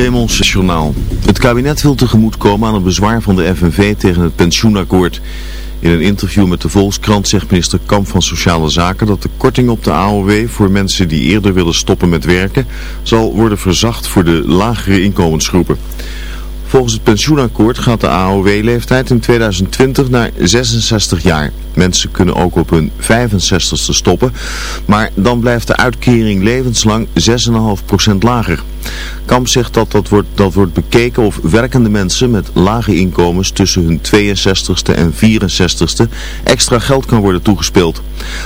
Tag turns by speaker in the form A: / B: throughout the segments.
A: Raymond Journaal. Het kabinet wil tegemoetkomen aan het bezwaar van de FNV tegen het pensioenakkoord. In een interview met de Volkskrant zegt minister Kamp van Sociale Zaken dat de korting op de AOW voor mensen die eerder willen stoppen met werken zal worden verzacht voor de lagere inkomensgroepen. Volgens het pensioenakkoord gaat de AOW-leeftijd in 2020 naar 66 jaar. Mensen kunnen ook op hun 65ste stoppen, maar dan blijft de uitkering levenslang 6,5% lager. Kamp zegt dat dat wordt, dat wordt bekeken of werkende mensen met lage inkomens tussen hun 62ste en 64ste extra geld kan worden toegespeeld.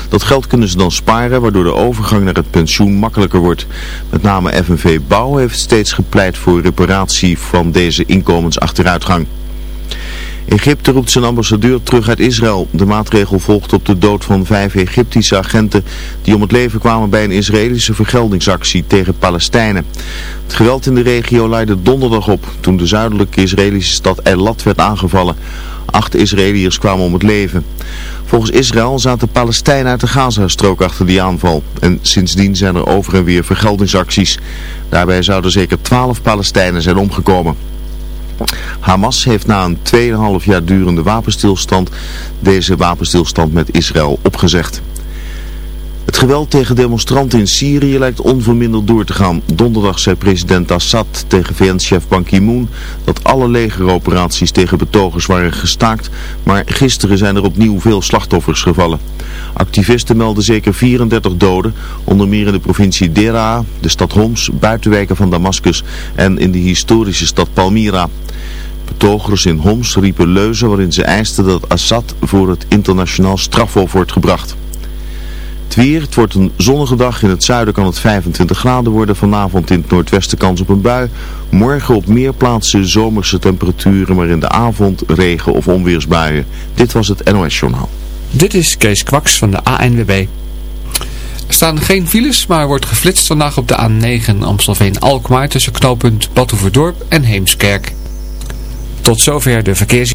A: Dat geld kunnen ze dan sparen, waardoor de overgang naar het pensioen makkelijker wordt. Met name FNV Bouw heeft steeds gepleit voor reparatie van deze inkomensachteruitgang. Egypte roept zijn ambassadeur terug uit Israël. De maatregel volgt op de dood van vijf Egyptische agenten die om het leven kwamen bij een Israëlische vergeldingsactie tegen Palestijnen. Het geweld in de regio leidde donderdag op toen de zuidelijke Israëlische stad Eilat werd aangevallen. Acht Israëliërs kwamen om het leven. Volgens Israël zaten Palestijnen uit de Gazastrook achter die aanval. En sindsdien zijn er over en weer vergeldingsacties. Daarbij zouden zeker twaalf Palestijnen zijn omgekomen. Hamas heeft na een 2,5 jaar durende wapenstilstand deze wapenstilstand met Israël opgezegd. Het geweld tegen demonstranten in Syrië lijkt onverminderd door te gaan. Donderdag zei president Assad tegen VN-chef Ban Ki-moon dat alle legeroperaties tegen betogers waren gestaakt, maar gisteren zijn er opnieuw veel slachtoffers gevallen. Activisten melden zeker 34 doden, onder meer in de provincie Dera, de stad Homs, buitenwijken van Damascus en in de historische stad Palmyra. Betogers in Homs riepen leuzen waarin ze eisten dat Assad voor het internationaal strafhof wordt gebracht. Het weer, het wordt een zonnige dag. In het zuiden kan het 25 graden worden. Vanavond in het noordwesten kans op een bui. Morgen op meer plaatsen zomerse temperaturen, maar in de avond regen of onweersbuien. Dit was het NOS Journaal.
B: Dit is Kees Kwaks van de ANWB. Er staan geen files, maar wordt geflitst vandaag op de A9 Amstelveen-Alkmaar tussen knooppunt Badhoevedorp en Heemskerk. Tot zover de verkeers...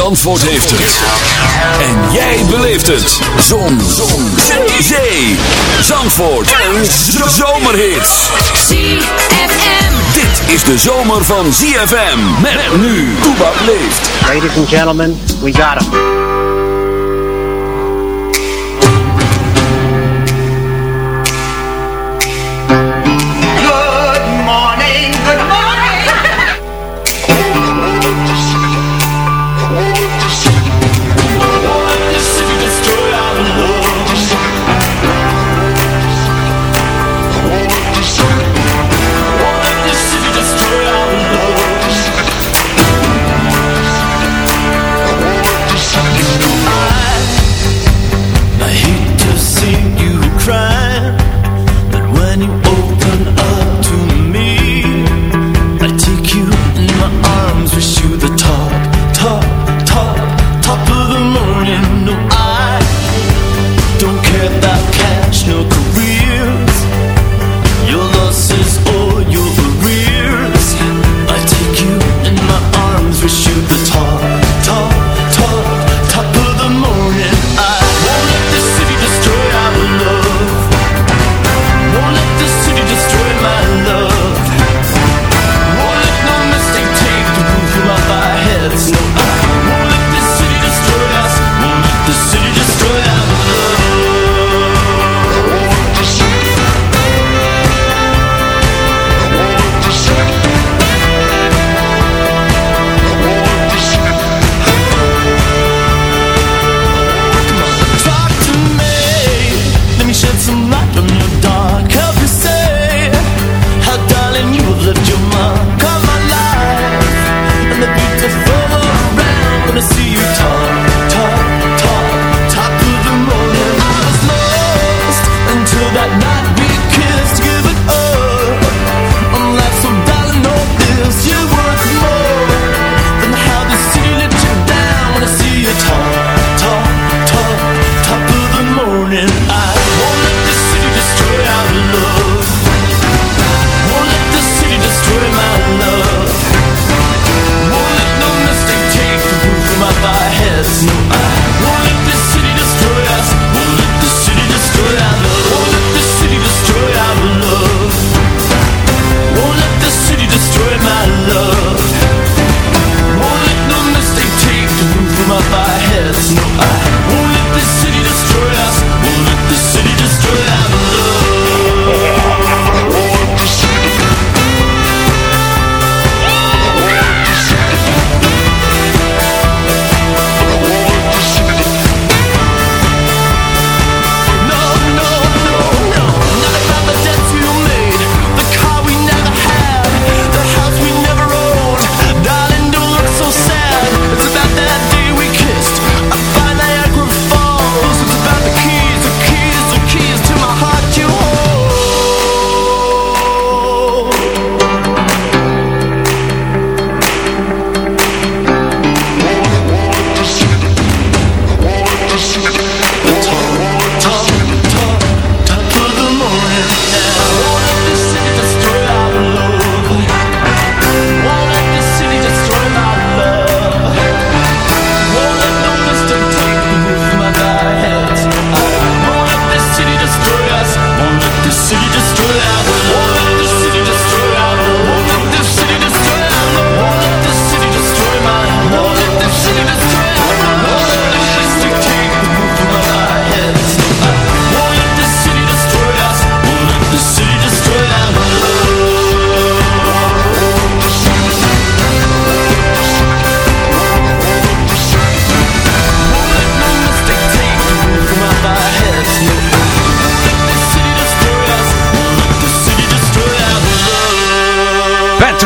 C: Zandvoort heeft het. En jij beleeft het. Zon. Zon. Zee. Zee. Zandvoort. Een zomerhit.
D: ZFM.
C: Dit is de zomer van ZFM. Met nu. Toebak leeft.
E: Ladies and gentlemen, we got him.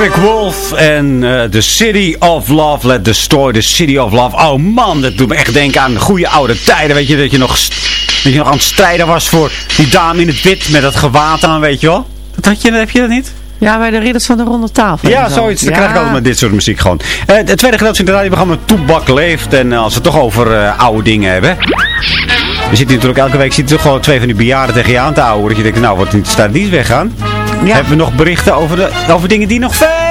F: Electric Wolf en eh, The City of Love. Let destroy the City of Love. Oh man, dat doet me echt denken aan de goede oude tijden. Weet je, dat je nog, dat je nog aan het strijden was voor die dame in het wit met dat gewaad aan, weet je wel. Dat had je, heb je dat niet?
G: Ja, bij de ridders van de ronde tafel.
F: Ja,
G: zo.
F: zoiets. Dan
G: Ja.
F: krijg ik altijd met dit soort muziek gewoon. Eh, het tweede gedeelte van het radioprogramma Toebak leeft. En eh, als we het toch over oude dingen hebben. We zitten natuurlijk elke week zitten toch gewoon twee van die bejaarden tegen je aan te houden. Dat je denkt, nou, wordt niet staat dienst weggaan. Hebben we nog berichten over, de, over dingen die nog veel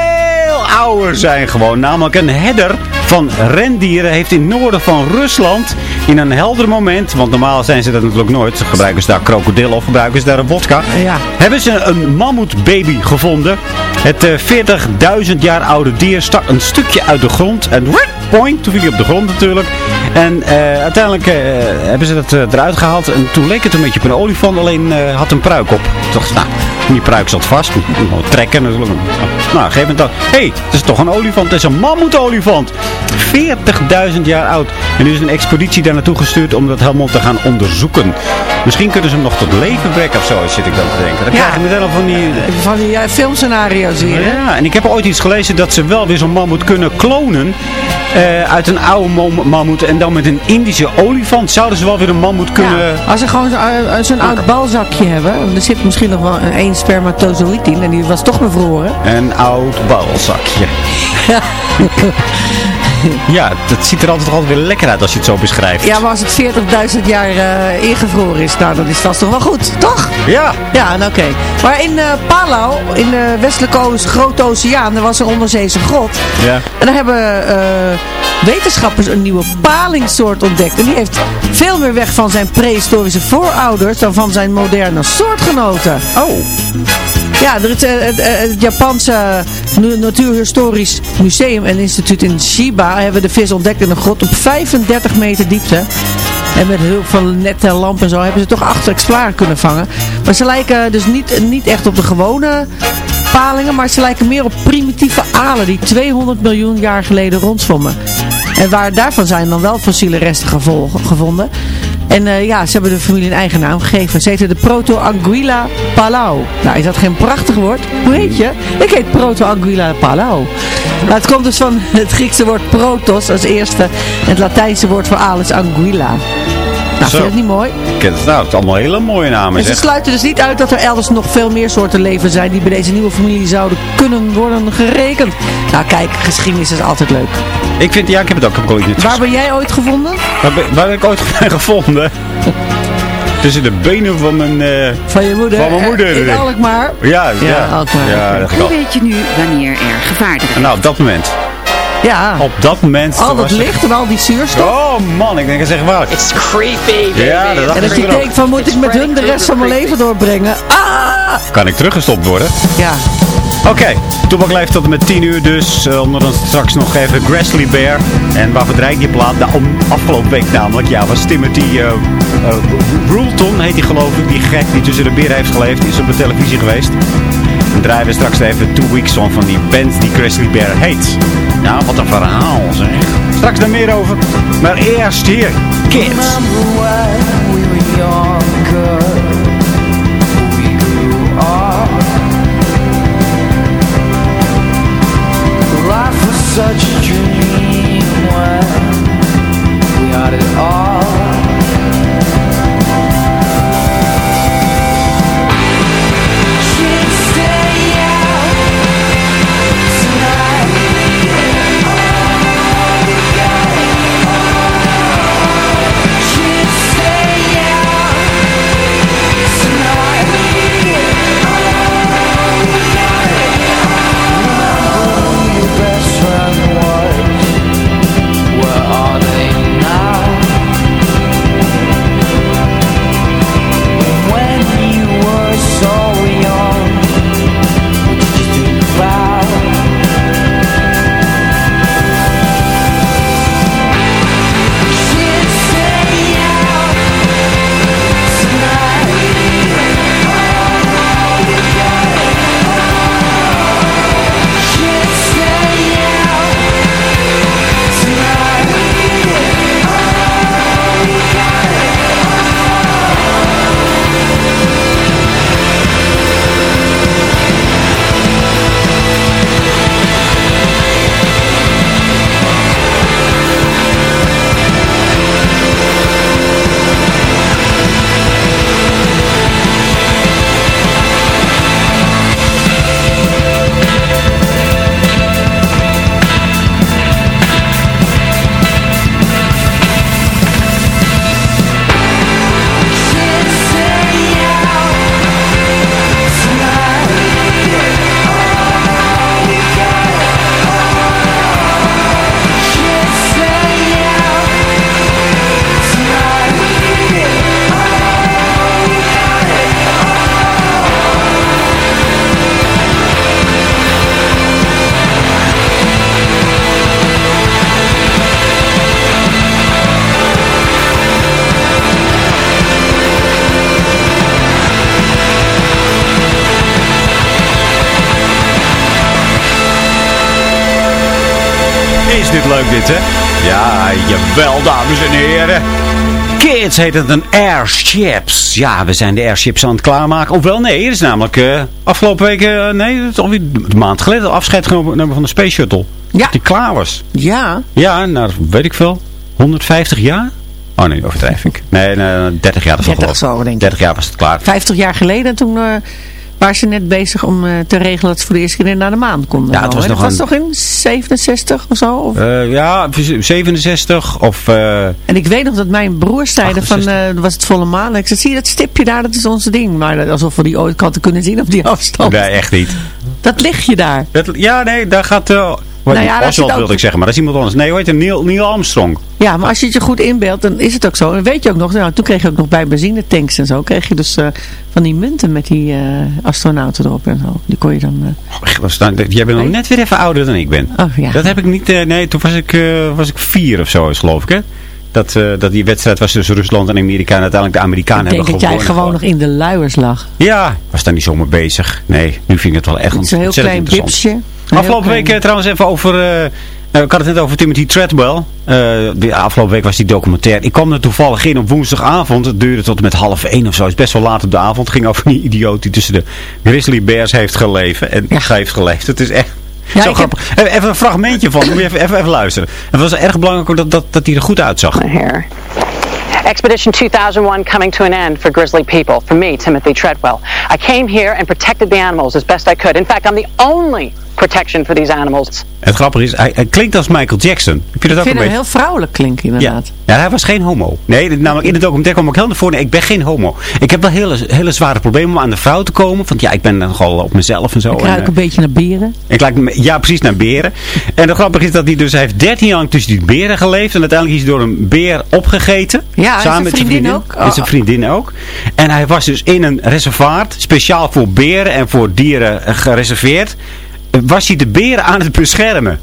F: ouder zijn gewoon. Namelijk een herder van rendieren heeft in het noorden van Rusland in een helder moment, want normaal zijn ze dat natuurlijk nooit. Ze gebruiken ze daar krokodil of gebruiken ze daar een vodka.
G: Ja.
F: Hebben ze een mammoetbaby gevonden. Het eh, 40.000 jaar oude dier stak een stukje uit de grond en point, toen viel hij op de grond natuurlijk. En eh, uiteindelijk eh, hebben ze dat eh, eruit gehaald en toen leek het een beetje op een olifant, alleen eh, had een pruik op. Ik, nou, die pruik zat vast, trekken natuurlijk. Nou, op een gegeven moment hé, hey, het is toch een olifant, het is een mammoetolifant. 40.000 jaar oud. En nu is een expeditie daar naartoe gestuurd om dat helemaal te gaan onderzoeken. Misschien kunnen ze hem nog tot leven brengen of zo, zit ik dan te denken. Dan
G: Ja.
F: krijg je meteen al van die...
G: Van die eh, filmscenario's hè?
F: Ja, en ik heb ooit iets gelezen dat ze wel weer zo'n mammoet kunnen klonen. Eh, uit een oude mam- mammoet. En dan met een Indische olifant zouden ze wel weer een mammoet kunnen...
G: Ja, als ze gewoon zo- zo'n oud balzakje hebben, er zit misschien nog wel een één spermatozoïd in en die was toch bevroren.
F: Een oud balzakje. ja, dat ziet er altijd, altijd weer lekker uit als je het zo beschrijft.
G: Ja, maar als het 40.000 jaar eh, ingevroren is, nou dan is dat toch wel goed, toch?
F: Ja.
G: Ja, oké. Maar in eh, Palau, in de westelijke Grote Oceaan, er was een onderzeese grot.
F: Ja.
G: En daar hebben eh, wetenschappers een nieuwe palingsoort ontdekt. En die heeft veel meer weg van zijn prehistorische voorouders dan van zijn moderne soortgenoten.
F: Oh.
G: Ja, is, eh, het, eh, het Japanse Natuurhistorisch Museum en Instituut in Shiba hebben de vis ontdekt in een grot op 35 meter diepte. En met hulp van nette lampen en zo hebben ze toch acht exemplaren kunnen vangen. Maar ze lijken dus niet, niet echt op de gewone palingen, maar ze lijken meer op primitieve alen die 200 miljoen jaar geleden rondzwommen. En waar, daarvan zijn dan wel fossiele resten gevonden. En eh, ja, ze hebben de familie een eigen naam gegeven. Ze heten de Proto-Anguilla Palau. Nou, is dat geen prachtig woord? Hoe heet je? Ik heet Proto-Anguilla Palau. Nou, het komt dus van het Griekse woord protos als eerste. En het Latijnse woord voor aal is anguilla. Nou,
F: Zo.
G: vind je het niet mooi?
F: Ik ken het, nou, het is allemaal hele mooie namen.
G: En ze
F: zeg.
G: sluiten dus niet uit dat er elders nog veel meer soorten leven zijn die bij deze nieuwe familie zouden kunnen worden gerekend. Nou kijk, geschiedenis is altijd leuk.
F: Ik vind, ja, ik heb het ook, heb ik ooit niet
G: Waar ben jij ooit gevonden?
F: Waar, ben- waar ik ooit gevonden? Tussen de benen van mijn... eh,
G: Van je moeder?
F: Van mijn moeder.
G: Eh, In Alkmaar?
F: ja, ja,
G: Ja, Alkmaar.
F: ja,
H: Hoe weet je nu wanneer er gevaar dreigt?
F: Nou, op dat moment.
G: Ja.
F: Op dat moment.
G: Al dat
F: het-
G: licht en al die zuurstof.
F: Oh man, ik denk dat zeg waar.
H: It's creepy,
F: Ja, dat dacht
G: En dat je denkt van moet ik met hun de rest van mijn leven doorbrengen? Ah!
F: Kan ik teruggestopt worden?
G: Ja.
F: Oké, Toebak blijft tot en met 10 uur dus. eh, onder dan straks nog even Grizzly Bear. En waarvoor draait die plaat? Nou, om afgelopen week namelijk. Ja, was Timothy uh, uh, Rulton, heet hij geloof ik. Die gek die tussen de beren heeft geleefd. Is op de televisie geweest. Dan draaien we straks even Two Weeks on van die band die Grizzly Bear heet. Ja, wat een verhaal zeg. Straks daar meer over. Maar eerst hier, Kids. Kids heet het een airships. Ja, we zijn de airships aan het klaarmaken. Ofwel, nee, het is namelijk eh, afgelopen week, eh, nee, het is alweer een maand geleden afscheid genomen van de Space Shuttle.
G: Ja.
F: Die klaar was.
G: Ja.
F: Ja, nou, weet ik veel. 150 jaar? Oh nee, overdrijf ik. Nee, nee 30 jaar. Dat is
G: 30 zo, denk ik.
F: 30 jaar was het klaar.
G: 50 jaar geleden, toen eh, waren ze net bezig om eh, te regelen dat ze voor de eerste keer naar de maan konden.
F: Ja, het was nog
G: dat was toch in 67 of zo? Of?
F: Eh, ja, 67 of... eh,
G: En ik weet nog dat mijn broers zeiden van, was het volle maan. En ik zei, zie je dat stipje daar, dat is onze ding. Maar dat- alsof we die ooit hadden kunnen zien op die afstand.
F: nee, echt niet.
G: Dat ligt je daar.
F: Dat, ja, nee, daar gaat... wat,
G: Nou ja, ook-
F: wilde ik zeggen, maar dat is iemand anders. Nee, hoe heet het? Neil, Neil Armstrong.
G: Ja, maar als je het je goed inbeeldt, dan is het ook zo. En weet je ook nog, nou, toen kreeg je ook nog bij benzinetanks en zo, kreeg je dus eh, van die munten met die eh, astronauten erop en zo. Die kon je dan... eh,
F: Oh, Jij bent nog net weer even ouder dan ik ben.
G: Oh, ja.
F: Dat heb ik niet... nee, toen was ik, was ik vier of zo, is, geloof ik, hè? Dat, dat die wedstrijd was tussen Rusland en Amerika en uiteindelijk de Amerikanen
G: ik denk
F: hebben
G: dat jij
F: gewonnen.
G: gewoon nog in de luiers lag.
F: Ja, was daar niet zomaar bezig. Nee, nu vind ik het wel echt
G: Het is een heel
F: ontzettend
G: klein
F: interessant.
G: bipsje.
F: Afgelopen week eh, trouwens even over... eh, nou, ik had het net over Timothy Treadwell. Eh, de afgelopen week was die documentaire. Ik kwam er toevallig in op woensdagavond. Het duurde tot en met half één of zo. Het is best wel laat op de avond. Het ging over die idioot die tussen de grizzly bears heeft geleefd. En heeft geleefd. Het is echt...
G: Ja,
F: zo
G: ik
F: grappig. Even- Even een fragmentje van. Moet je even, even, even luisteren. Het was erg belangrijk ook dat, dat, dat hij er goed uitzag.
I: Hair. Expedition 2001 coming to an end for grizzly people. For me, Timothy Treadwell. I came here and protected the animals as best I could. In fact, I'm the only protection for these animals.
F: Het grappige is, hij, hij klinkt als Michael Jackson. Heb je dat
G: Ik
F: ook
G: vind
F: een
G: hem
F: beetje?
G: heel vrouwelijk klinken inderdaad.
F: Ja, hij was geen homo. Nee, namelijk in de documentaire kwam ik heel naar voren. Nee, ik ben geen homo. Ik heb wel hele, hele zware problemen om aan de vrouw te komen. Want ja, ik ben nogal op mezelf en zo.
G: Ik
F: En,
G: ruik
F: eh,
G: een beetje naar beren.
F: ik lijk, ja, precies naar beren. En het grappige is dat hij dus, hij heeft 13 jaar lang tussen die beren geleefd. En uiteindelijk is hij door een beer opgegeten.
G: Ja, en
F: samen met zijn
G: vriendin
F: vriendin.
G: ook.
F: En zijn vriendin ook. En hij was dus in een reservaat, speciaal voor beren en voor dieren eh, gereserveerd. Was hij de beren aan het beschermen.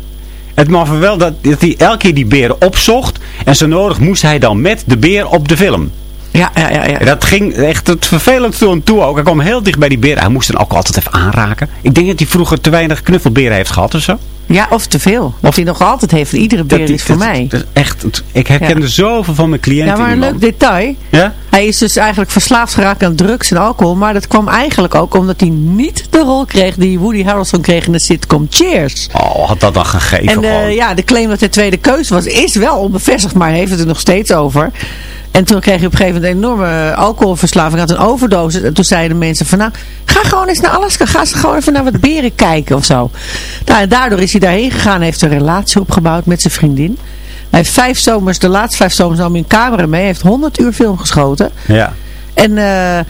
F: Het mag wel dat, dat hij elke keer die beren opzocht. En zo nodig moest hij dan met de beer op de film.
G: Ja, ja, ja. ja.
F: Dat ging echt het vervelend toe, toe ook. Hij kwam heel dicht bij die beren. Hij moest dan ook altijd even aanraken. Ik denk dat hij vroeger te weinig knuffelberen heeft gehad of zo.
G: Ja, of te veel. Wat hij nog altijd heeft. Iedere beer
F: die-
G: is voor
F: dat-
G: mij.
F: dat is echt, ik herken
G: Ja.
F: er zoveel van mijn cliënten
G: Ja, maar een leuk detail.
F: Ja?
G: Hij is dus eigenlijk verslaafd geraakt aan drugs en alcohol. Maar dat kwam eigenlijk ook omdat hij niet de rol kreeg die Woody Harrelson kreeg in de sitcom Cheers.
F: Oh, had dat dan gegeven
G: En eh, ja, de claim dat hij tweede keuze was, is wel onbevestigd, maar hij heeft het er nog steeds over. En toen kreeg hij op een gegeven moment een enorme alcoholverslaving, had een overdosis. En toen zeiden mensen van nou, ga gewoon eens naar Alaska, ga eens gewoon even naar wat beren kijken of zo. Nou, en daardoor is hij daarheen gegaan, heeft een relatie opgebouwd met zijn vriendin. Hij heeft vijf zomers, de laatste vijf zomers nam hij een camera mee, hij heeft 100 uur film geschoten.
F: Ja.
G: En eh,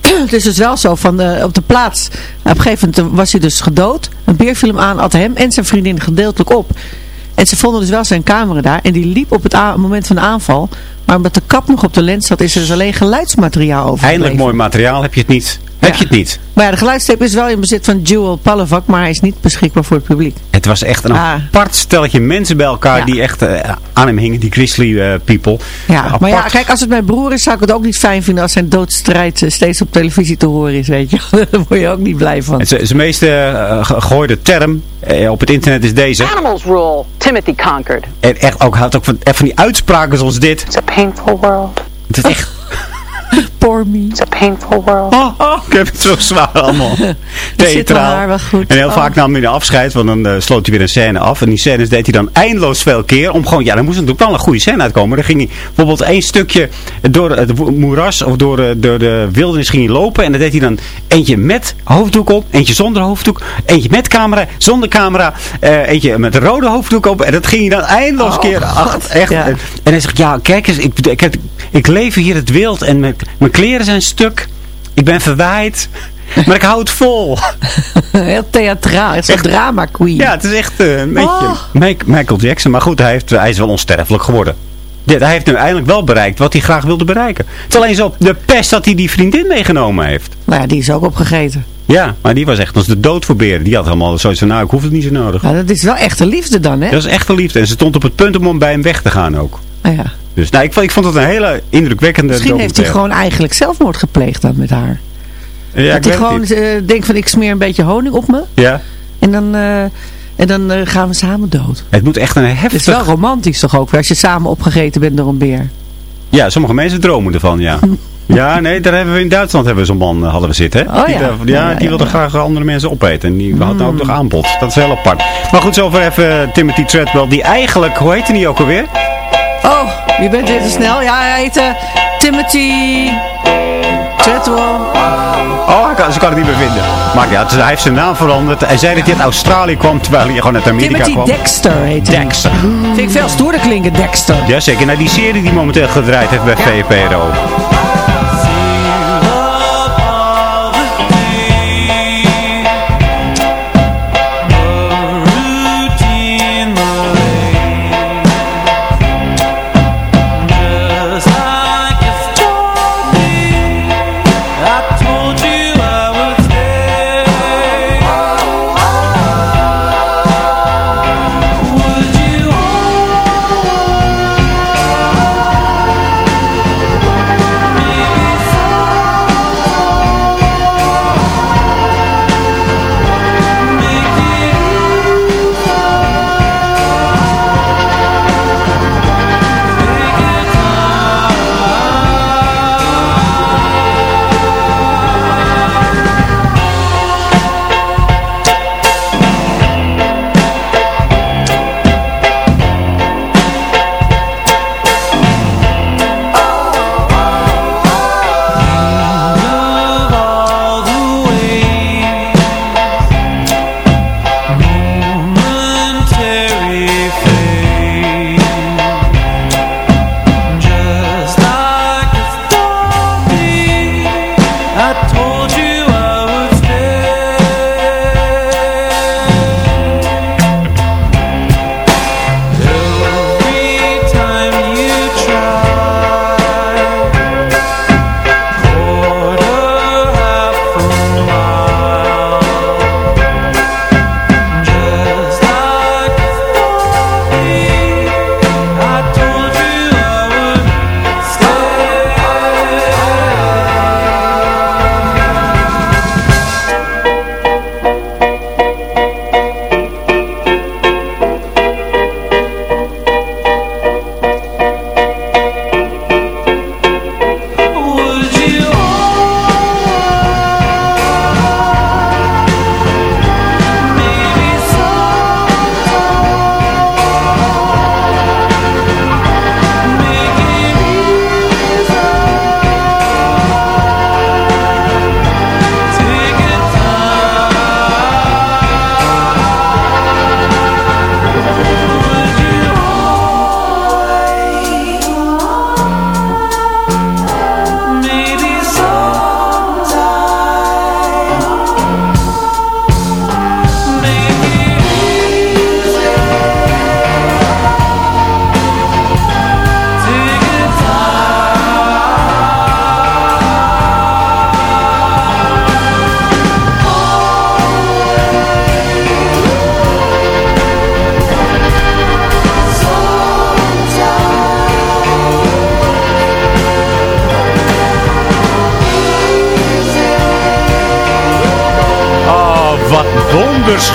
G: het is dus wel zo, van eh, op de plaats, op een gegeven moment was hij dus gedood. Een beer viel hem aan, at hem en zijn vriendin gedeeltelijk op. En ze vonden dus wel zijn camera daar. En die liep op het moment van de aanval. Maar omdat de kap nog op de lens zat, is er dus alleen geluidsmateriaal over.
F: Eindelijk mooi materiaal, heb je het niet. Heb je het niet.
G: Maar ja, de geluidstape is wel in bezit van Jewel Palovak, maar hij is niet beschikbaar voor het publiek.
F: Het was echt een
G: Ah.
F: apart stelletje mensen bij elkaar
G: Ja.
F: die echt eh, aan hem hingen. Die grizzly eh, people.
G: Ja,
F: Apart.
G: maar ja, kijk, als het mijn broer is, zou ik het ook niet fijn vinden als zijn doodstrijd eh, steeds op televisie te horen is, weet je. Daar word je ook niet blij van.
F: En Zijn ge- gegooide term op het internet is deze.
I: Animals rule. Timothy conquered.
F: En echt ook, had ook van, echt van die uitspraken zoals dit.
I: It's a painful world.
F: Het is echt...
G: Poor me.
I: It's a painful world.
F: Oh, oh, ik heb het zo zwaar allemaal. Theatraal. En heel
G: Oh.
F: vaak nam hij de afscheid, want dan eh, sloot hij weer een scène af. En die scènes deed hij dan eindeloos veel keer. Om gewoon, ja, dan moest er natuurlijk wel een goede scène uitkomen. Dan ging hij bijvoorbeeld één stukje door het moeras of door, de- door de wildernis ging hij lopen. En dan deed hij dan eentje met hoofddoek op, eentje zonder hoofddoek. Eentje met camera, zonder camera. eh, eentje met rode hoofddoek op. En dat ging hij dan eindeloos
G: Oh,
F: keer. Ach, echt.
G: ja.
F: En hij zegt, ja, kijk eens, ik, ik, heb- ik leef hier het wild en mijn, mijn kleren zijn stuk. Ik ben verwaaid. Maar ik hou het vol.
G: Heel theatraal. Het is een drama queen.
F: Ja, het is echt eh, een beetje
G: Oh.
F: Michael Jackson. Maar goed, hij, heeft, hij is wel onsterfelijk geworden. Dit, hij heeft nu eindelijk wel bereikt wat hij graag wilde bereiken. Het is alleen zo op de pest dat hij die vriendin meegenomen heeft.
G: Nou ja, die is ook opgegeten.
F: Ja, maar die was echt als de dood voor beren. Die had helemaal zoiets van, nou, ik hoef het niet zo nodig.
G: Nou, dat is wel echte liefde dan, hè?
F: Dat is echt een liefde. En ze stond op het punt om bij hem weg te gaan ook.
G: Nou ja.
F: Dus nou, ik, vond- ik vond het een hele indrukwekkende
G: Misschien heeft hij gewoon eigenlijk zelfmoord gepleegd dan met haar.
F: Ja,
G: dat hij gewoon eh, denkt van ik smeer een beetje honing op me.
F: Ja.
G: En dan, eh, En dan eh, gaan we samen dood.
F: Het moet echt een
G: Het is
F: heftig...
G: wel romantisch toch ook, als je samen opgegeten bent door een beer.
F: Ja, sommige mensen dromen ervan, ja. Ja, nee, daar hebben we in Duitsland hebben we zo'n man hadden we zitten.
G: Oh,
F: die,
G: ja.
F: daar- ja, die wilde graag andere mensen opeten. En die had
G: Mm.
F: ook nog aanbod. Dat is heel apart. Maar goed, zover even Timothy Treadwell. Die eigenlijk, hoe heette die ook alweer?
G: Oh, je bent weer te snel. Ja, hij heet eh, Timothy Treadwell.
F: Oh, kan, ze kan het niet meer vinden. Maar ja, hij heeft zijn naam veranderd. Hij zei dat hij uit Australië kwam, terwijl hij gewoon uit Amerika
G: Timothy
F: kwam.
G: Dexter heet hij.
F: Dexter.
G: Vind ik veel stoerder klinken, Dexter.
F: Jazeker, nou die serie die momenteel gedraaid heeft bij VPRO.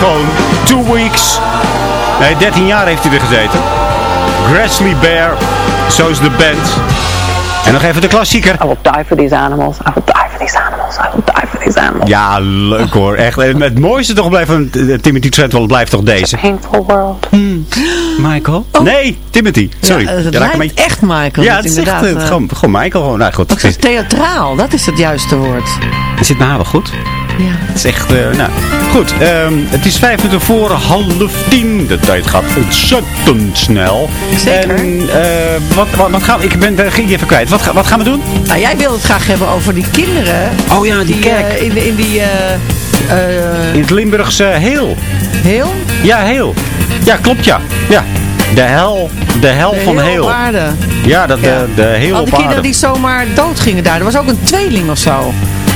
F: Wonderschoon. Two weeks. Nee, 13 jaar heeft hij er gezeten. Grizzly Bear. Zo is de band. En nog even de klassieker.
I: I will die for these animals. I will die for these animals. I will die for these animals.
F: Ja, leuk hoor. Echt. En het mooiste toch blijft van eh, Timothy Treadwell blijft toch deze.
I: Painful world.
F: Michael? Nee, Timothy. Sorry.
G: Ja, het lijkt echt Michael.
F: Ja, het is echt eh,
G: eh,
F: gewoon, gewoon Michael. Gewoon. Nou goed.
G: Ook theatraal, dat is het juiste woord.
F: Is dit nou wel goed?
G: Ja.
F: Het is echt, eh, nou, goed. ehm, het is vijf minuten voor half tien. De tijd gaat ontzettend snel.
G: Zeker.
F: En, eh, wat, wat, wat gaan we, ik ben, ben ging even kwijt. Wat, wat gaan we doen?
G: Nou, jij wilde het graag hebben over die kinderen.
F: Oh ja, die kerk.
G: eh, in, in die...
F: In het Limburgse Heel.
G: heel?
F: Ja, Heel. Ja, klopt ja. Ja. De hel, de hel
G: De
F: van
G: heel
F: Heel.
G: op aarde.
F: Ja, dat,
G: Ja.
F: De, de Heel
G: Al die kinderen die zomaar dood gingen daar. Er was ook een tweeling of zo.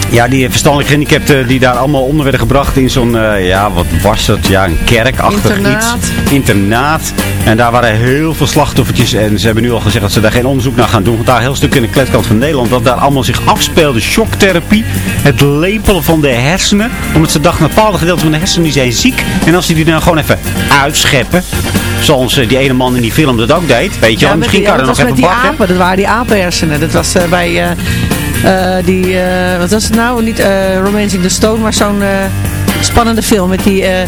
F: Ja, die verstandelijk gehandicapten die daar allemaal onder werden gebracht in zo'n, eh, ja, wat was het? Ja, een kerkachtig
G: Internaat.
F: iets. Internaat. En daar waren heel veel slachtoffertjes. En ze hebben nu al gezegd dat ze daar geen onderzoek naar gaan doen. Want daar een heel stuk in de kletkant van Nederland, wat daar allemaal zich afspeelde. Shocktherapie. Het lepelen van de hersenen. Omdat ze dachten, bepaalde gedeelten van de hersenen die zijn ziek. En als ze die dan gewoon even uitscheppen. Zoals eh, die ene man in die film dat ook deed. Weet je wel, misschien
G: die-
F: kan er
G: dat
F: nog even bakken.
G: apen, dat waren die apenhersenen. Dat was eh, bij die, eh, wat was het nou? Niet eh Romancing the Stone, maar zo'n eh, spannende film met die eh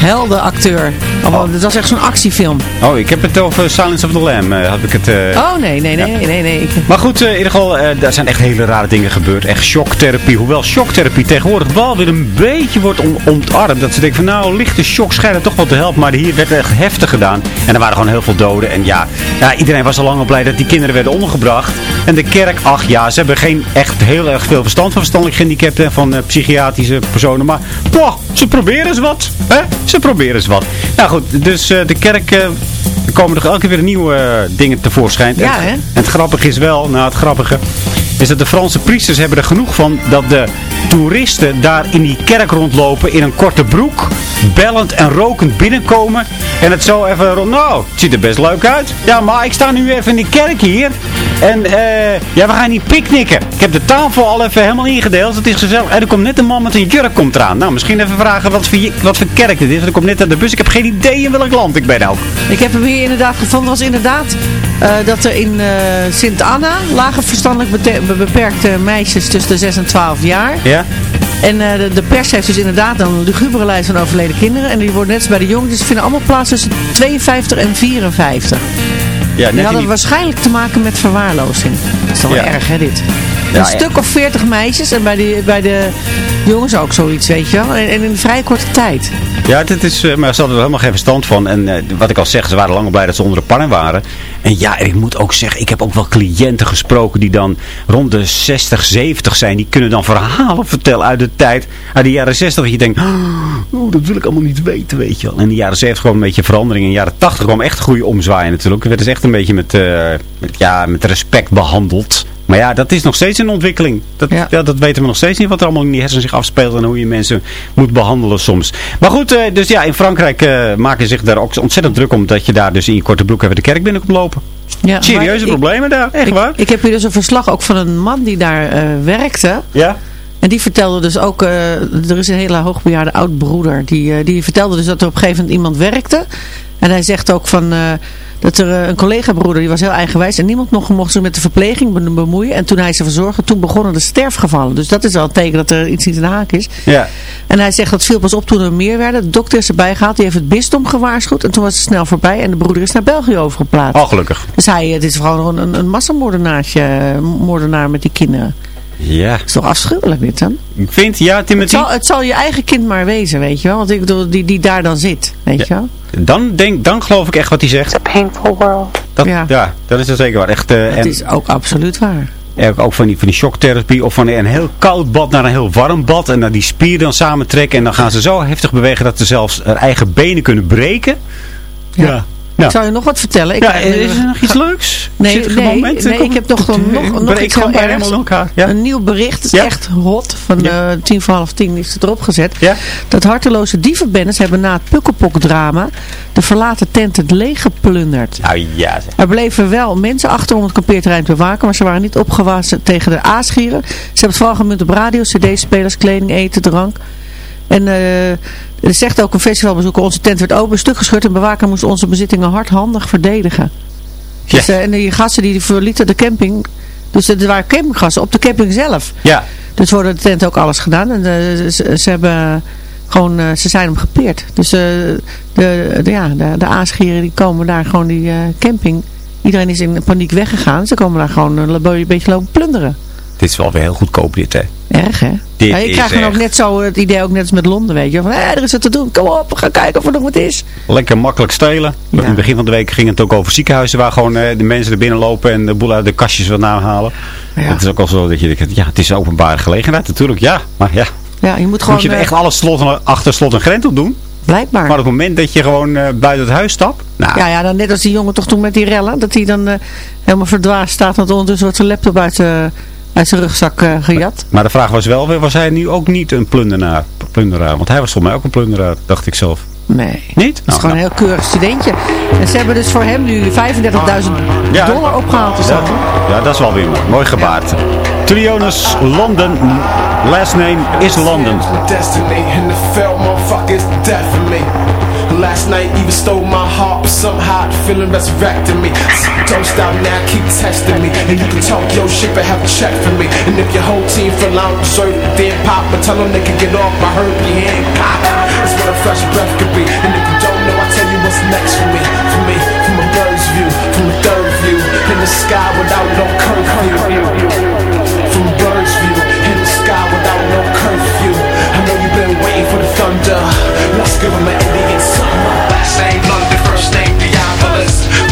G: heldenacteur. Oh, Dat was echt zo'n actiefilm.
F: Oh, ik heb het over Silence of the Lamb. heb ik het, eh,
G: Oh nee, nee, nee, nee, nee.
F: Maar goed, eh, in ieder geval, daar zijn echt hele rare dingen gebeurd. Echt shocktherapie. Hoewel shocktherapie tegenwoordig wel weer een beetje wordt on- ontarmd. Dat ze denken van nou, lichte shock schijnen toch wel te helpen. Maar hier werd echt heftig gedaan. En er waren gewoon heel veel doden. En ja, ja, iedereen was al lang al blij dat die kinderen werden ondergebracht. En de kerk, ach ja, ze hebben geen echt heel erg veel verstand van verstandelijk gehandicapten. En van psychiatrische personen. Maar poh, ze proberen eens wat. Hè? Ze proberen eens wat. Nou goed, dus eh, de kerk... eh, er komen er elke keer weer nieuwe eh, dingen tevoorschijn.
G: Ja,
F: en,
G: hè?
F: en het grappige is wel, nou het grappige, is dat de Franse priesters hebben er genoeg van dat de toeristen daar in die kerk rondlopen in een korte broek, bellend en rokend binnenkomen. En het zo even rond, nou, het ziet er best leuk uit. Ja, maar ik sta nu even in die kerk hier. En eh, ja, we gaan hier picknicken. Ik heb de tafel al even helemaal ingedeeld. Het is gezellig. En er komt net een man met een jurk komt eraan. Nou, misschien even vragen wat voor, wat voor kerk dit is. Er komt net aan de bus. Ik heb geen idee in welk land ik ben ook.
G: Ik heb hem hier inderdaad gevonden. Was inderdaad eh, dat er in eh Sint-Anna lagen verstandelijk beperkte meisjes tussen de 6 en 12 jaar.
F: Ja?
G: En eh, de, de pers heeft dus inderdaad een lugubere lijst van overleden kinderen. En die worden net als bij de jongens, die vinden allemaal plaats tussen 52 en 54.
F: Ja,
G: Die hadden
F: die-
G: waarschijnlijk te maken met verwaarlozing. Dat is toch wel
F: Ja.
G: erg, hè, dit?
F: Ja,
G: een stuk of 40 meisjes en bij de, bij de jongens ook zoiets, weet je wel. En, en in een vrij korte tijd.
F: Ja, dit is, eh, maar ze hadden er helemaal geen verstand van. En eh, wat ik al zeg, ze waren lang blij dat ze onder de pannen waren. En ja, en ik moet ook zeggen, ik heb ook wel cliënten gesproken die dan rond de 60, 70 zijn. Die kunnen dan verhalen vertellen uit de tijd, uit de jaren 60. Dat je denkt, oh, dat wil ik allemaal niet weten, weet je wel. En in de jaren 70 kwam een beetje verandering. In de jaren 80 kwam echt goede omzwaaien natuurlijk. Er werd dus echt een beetje met, eh, met, ja, met respect behandeld. Maar ja, dat is nog steeds een ontwikkeling. Dat, ja. dat weten we nog steeds niet wat er allemaal in die hersenen zich afspeelt en hoe je mensen moet behandelen soms. Maar goed, eh, dus ja, in Frankrijk eh, maken ze zich daar ook ontzettend druk om dat je daar dus in je korte broek even de kerk binnen komt lopen.
G: Ja,
F: Serieuze
G: ik-
F: problemen daar, echt
G: ik,
F: waar.
G: Ik heb hier dus een verslag ook van een man die daar eh, werkte.
F: Ja?
G: En die vertelde dus ook, er is een hele hoogbejaarde oud-broeder. Die, die vertelde dus dat er op een gegeven moment iemand werkte. En hij zegt ook van, dat er eh, een collega-broeder, die was heel eigenwijs. En niemand nog mocht zich met de verpleging be- bemoeien. En toen hij ze verzorgde, toen begonnen de sterfgevallen. Dus dat is al een teken dat er iets niet in de haak is.
F: Ja.
G: En hij zegt dat viel pas op toen er meer werden. De dokter is erbij gehaald, die heeft het bisdom gewaarschuwd. En toen was het snel voorbij en de broeder is naar België overgeplaatst.
F: Oh, gelukkig.
G: Dus hij, het is gewoon een, een massamoordenaartje, eh, moordenaar met die kinderen.
F: Ja.
G: Dat is toch afschuwelijk dit dan?
F: Ik vind, ja,
G: Het
F: Timothy.
G: zal, het zal je eigen kind maar wezen, weet je wel. Want ik bedoel, die, die daar dan zit, weet je wel.
F: Dan, denk, dan geloof ik echt wat hij zegt.
I: It's a painful world.
F: Dat,
G: Ja.
F: ja. dat is er zeker waar. Echt, eh,
G: Het
F: en,
G: is ook absoluut waar.
F: ook van die, van die shocktherapie of van een heel koud bad naar een heel warm bad. En dan die spieren dan samentrekken. En dan gaan ze zo heftig bewegen dat ze zelfs hun eigen benen kunnen breken.
G: Ja. Ik zal je nog wat vertellen. Ik
F: Ja, is er nog iets leuks?
G: Nee, nee, ik heb nog, nog, nog, iets heel ergs.
F: Ja?
G: Een nieuw bericht, het is echt hot, van eh, tien voor half tien is het erop gezet.
F: Ja?
G: Dat harteloze dievenbennis hebben na het Pukkelpok-drama de verlaten tenten leeg geplunderd.
F: Nou ja.
G: Er bleven wel mensen achter om het kampeerterrein te bewaken, maar ze waren niet opgewassen tegen de aasgieren. Ze hebben het vooral gemunt op radio, cd-spelers, kleding, eten, drank. En er zegt ook een festivalbezoeker, onze tent werd open, stuk gescheurd en bewaker moest onze bezittingen hardhandig verdedigen. Dus, eh, en die gasten die verlieten de camping, dus er waren campinggasten op de camping zelf.
F: Ja.
G: Dus voor de tent ook alles gedaan. En eh, ze, ze hebben gewoon, ze zijn hem gepeerd. Dus de, de, ja, de, de aasgieren die komen daar gewoon die camping. Iedereen is in paniek weggegaan. Ze komen daar gewoon een een beetje lopen plunderen.
F: Dit is wel weer heel goedkoop dit, hè?
G: Erg, hè?
F: Dit
G: ja, je krijgt dan ook net zo het idee, ook net als met Londen, weet je. Van, hé, er is wat te doen. Kom op, we gaan kijken of er nog wat is.
F: Lekker makkelijk stelen. In het begin van de week ging het ook over ziekenhuizen waar gewoon eh, de mensen er binnen lopen en de boel uit de kastjes wat halen. Het is ook al zo dat je denkt, ja, het is een openbare gelegenheid natuurlijk, ja. Maar ja,
G: Ja, je moet gewoon...
F: moet je er
G: eh,
F: echt alles slot achter slot en grendel doen?
G: Blijkbaar.
F: Maar op het moment dat je gewoon eh, buiten het huis stapt, nou,
G: Ja, ja, dan net als die jongen toch toen met die rellen. Dat hij dan eh, helemaal verdwaasd staat. Want ondertussen wordt zijn laptop uit, eh, uit zijn rugzak eh, gejat.
F: Maar de vraag was wel weer, was hij nu ook niet een plunderaar? plunderaar? Want hij was volgens mij ook een plunderaar, dacht ik zelf.
G: Nee.
F: Niet?
G: Dat is gewoon een heel keurig studentje. En ze hebben dus voor hem nu 35.000
F: Ja.
G: dollar opgehaald. zo.
F: Ja, ja, dat is wel weer mooi. Mooi gebaard. Trionus London. Last name is London.
J: destiny and the felt motherfucker is death for me. Last night even stole my heart, but somehow the feeling resurrected me. Don't stop now, keep testing me. And you can talk your shit, but have a check for me. And if your whole team feel I don't deserve it, then pop. But tell them they can get off my hurt, your hand pop. That's what a fresh breath could be. And if you don't know, I tell you what's next for me. For me, from a bird's view, from a third view. In the sky without no curfew. Waiting for the thunder. Let's give them an Indian summer. Last name London, first name. Theophilus, yeah,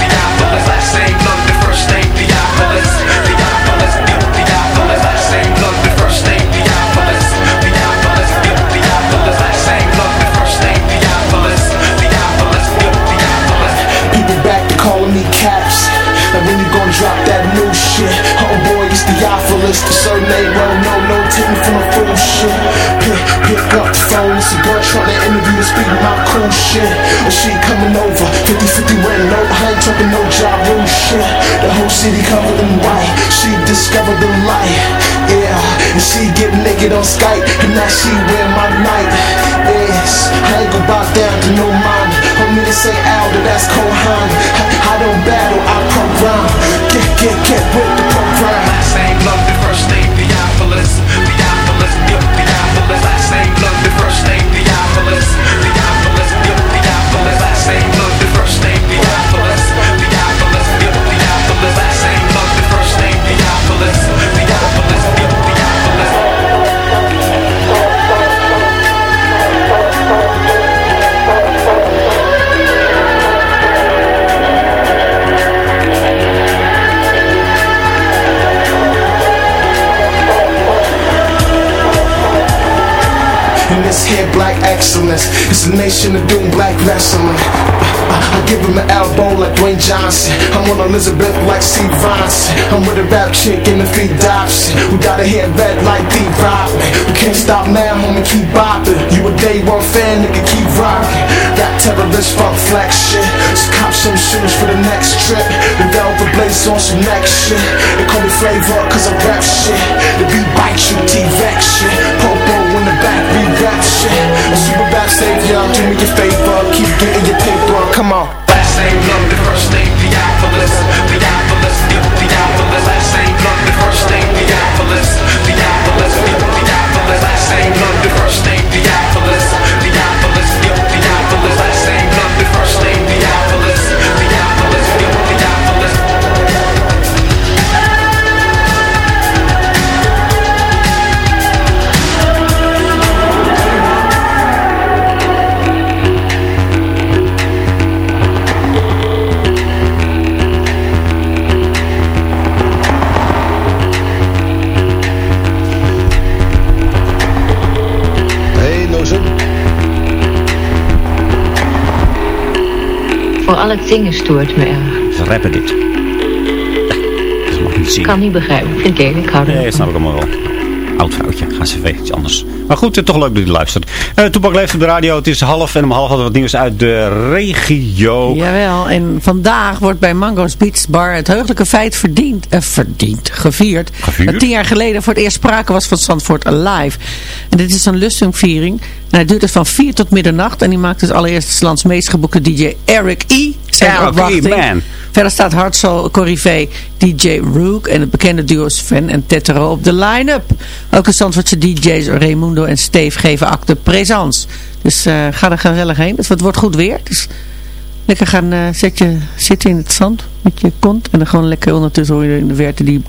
J: Theophilus. Last name London, first name. Theophilus, yeah, Theophilus. Last name London, first name. Theophilus, yeah, Theophilus. Last name London, first name. Theophilus, yeah, Theophilus. People back to calling me caps. Like when you gonna drop that new shit? Oh boy, it's Theophilus. The surname, well, no, no team from a fool shit. Pick, up the phone, it's a girl trying to interview and speak my cool shit. And she coming over, 50-50 went no, I ain't talking no job room shit. The whole city covered in white, she discovered the light. Yeah, and she get naked on Skype, and now she wear my night. Yes, I ain't gon' bow down to no man. Homie, this ain't Aldo, that's Kohan. I, I don't battle, I program. Get, get, get with black excellence. It's a nation of doom black wrestling. I, I give him an elbow like Dwayne Johnson. I'm on Elizabeth like Steve Ronson I'm with a rap chick in the feet Dobson. We got a hair red like Dee Rodman We can't stop now, homie, keep bopping. You a day one fan, nigga, keep rocking. Rap terrorist, fuck flex shit So cop some shoes for the next trip. The Velvet Blaze on some next shit. They call me Flavor cause I rap shit. The beat bite you, T-Vex shit Back, re-rap shit. A super rap savior, do me a favor Keep getting your paper, come on
K: alle dingen stoort me erg.
F: Ze rappen dit. Dat mag niet
K: Ik
F: zien.
K: kan niet begrijpen. Ik vind ik hou er
F: Nee, snap ik allemaal wel. Oud vrouwtje, ga ze even iets anders. Maar goed, eh, toch leuk dat je luistert. Uh, Toepak leeft op de radio, het is half en om half hadden we wat nieuws uit de regio.
G: Jawel, en vandaag wordt bij Mango's Beach Bar het heugelijke feit verdiend, eh, verdiend, gevierd.
F: Gevierd?
G: Dat tien jaar geleden voor het eerst sprake was van Zandvoort Alive. En dit is een lustingviering. En hij duurt dus van 4 tot middernacht. En die maakt dus allereerst het lands meest geboekte DJ Eric E. Zijn
F: Eric E, man.
G: Verder staat Hartzal Corrivé DJ Rook en het bekende duo Sven en Tetero op de line-up. Ook de Zandvoortse DJ's Raimundo en Steve geven acte présence. Dus eh, ga er gezellig heen. Dus het wordt goed weer. Dus lekker gaan eh, zet je, zitten in het zand met je kont. En dan gewoon lekker ondertussen hoor je in de verte die.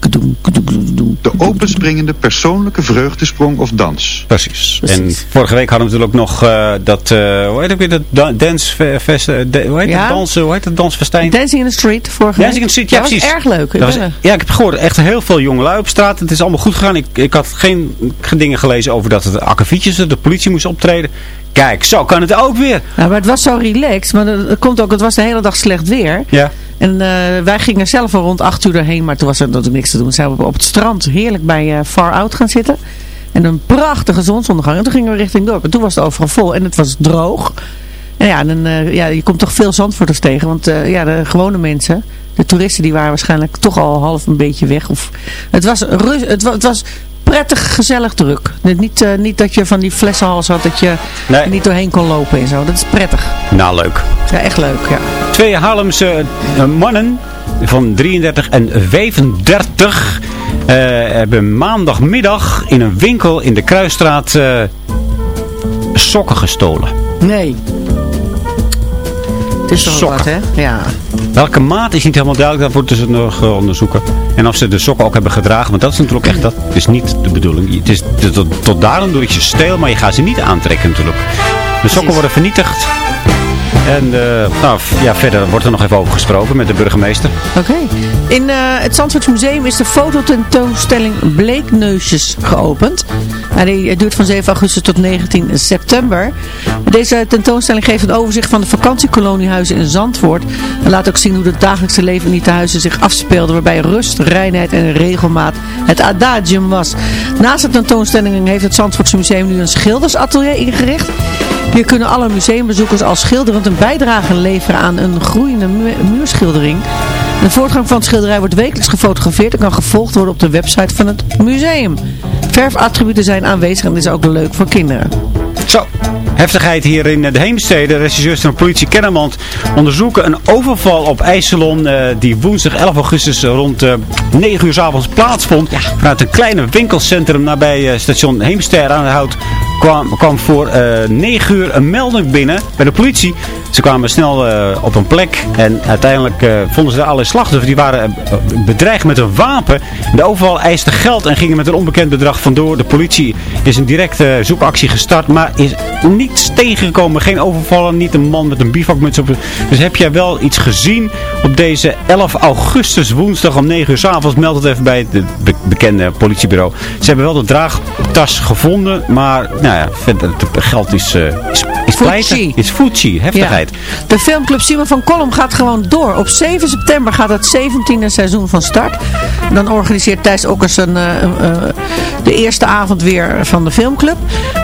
L: De openspringende persoonlijke vreugdesprong of dans.
F: Precies. En vorige week hadden we natuurlijk nog eh, dat, eh, hoe heet het weer, dat da- dancefest, eh, de- hoe heet
G: Ja.
F: het dansen, hoe heet het dansfestijn?
G: Dancing in the Street vorige
F: Dancing in
G: week.
F: the Street, ja
G: dat
F: precies.
G: was erg leuk.
F: Dat was- ja, ik heb gehoord, echt heel veel jongelui op straat. Het is allemaal goed gegaan. Ik, ik had geen dingen gelezen over dat het akkefietjes, de politie moest optreden. Kijk, zo kan het ook weer.
G: Nou, maar het was zo relaxed. Maar het komt ook, het was de hele dag slecht weer.
F: Ja.
G: En eh, wij gingen zelf al rond 8 uur erheen, maar toen was er natuurlijk niks te doen. Zijn we op het strand heerlijk bij eh, Far Out gaan zitten. En een prachtige zonsondergang. En toen gingen we richting dorp. En toen was het overal vol. En het was droog. En ja, dan, eh, ja je komt toch veel Zandvoorters tegen. Want ja, de gewone mensen, de toeristen, die waren waarschijnlijk toch al half een beetje weg. Of, het, was rust, het, wa- het was prettig, gezellig druk. Niet, eh, niet dat je van die flessenhals had, dat je
F: Nee.
G: niet doorheen kon lopen en zo. Dat is prettig.
F: Nou, leuk.
G: Ja, echt leuk, ja.
F: Twee Haarlemse eh, mannen van 33 en 35 eh, hebben maandagmiddag in een winkel in de Kruisstraat sokken gestolen.
G: Nee. Is toch ook
F: Sokken.
G: wat, hè? Ja.
F: Welke maat is niet helemaal duidelijk, dat moeten ze nog eh, onderzoeken. En of ze de sokken ook hebben gedragen, want dat is natuurlijk echt, dat is niet de bedoeling. Het is tot, tot daarom doe je ze steel, maar je gaat ze niet aantrekken natuurlijk. De sokken worden vernietigd. En eh, nou, ja, verder wordt er nog even over gesproken met de burgemeester.
G: Oké. In eh, het Zandvoorts Museum is de fototentoonstelling Bleekneusjes geopend. En die eh, duurt van 7 augustus tot 19 september. Deze tentoonstelling geeft een overzicht van de vakantiekoloniehuizen in Zandvoort. En laat ook zien hoe het dagelijkse leven in die tehuizen zich afspeelde. Waarbij rust, reinheid en regelmaat het adagium was. Naast de tentoonstelling heeft het Zandvoorts Museum nu een schildersatelier ingericht. Hier kunnen alle museumbezoekers al schilderend een bijdrage leveren aan een groeiende mu- muurschildering. De voortgang van het schilderij wordt wekelijks gefotografeerd en kan gevolgd worden op de website van het museum. Verfattributen zijn aanwezig en dit is ook leuk voor kinderen.
F: Zo, heftigheid hier in de Heemstede. Regisseurs van politie Kennemerland onderzoeken een overval op IJsselon eh, die woensdag 11 augustus rond eh 9 uur s avonds plaatsvond. Vanuit een kleine winkelcentrum nabij eh, station Heemstede aan de Hout kwam, kwam voor eh 9 uur een melding binnen bij de politie. Ze kwamen snel eh, op een plek en uiteindelijk eh, vonden ze alle slachtoffers. Die waren eh, bedreigd met een wapen. De overval eiste geld en gingen met een onbekend bedrag vandoor. De politie is een directe zoekactie gestart, maar is niets tegengekomen. Geen overvallen, niet een man met een bivakmuts op. Dus heb jij wel iets gezien op deze 11 augustus woensdag om 9 uur s avonds? Meld het even bij het be- bekende politiebureau. Ze hebben wel de draagtas gevonden, maar nou ja, het geld is, eh is, is.
G: Fuji.
F: Is Fuji, heftigheid.
G: De filmclub Simon van Kolm gaat gewoon door. Op 7 september gaat het 17e seizoen van start. Dan organiseert Thijs Okkers een, eh, eh, de eerste avond weer van de filmclub.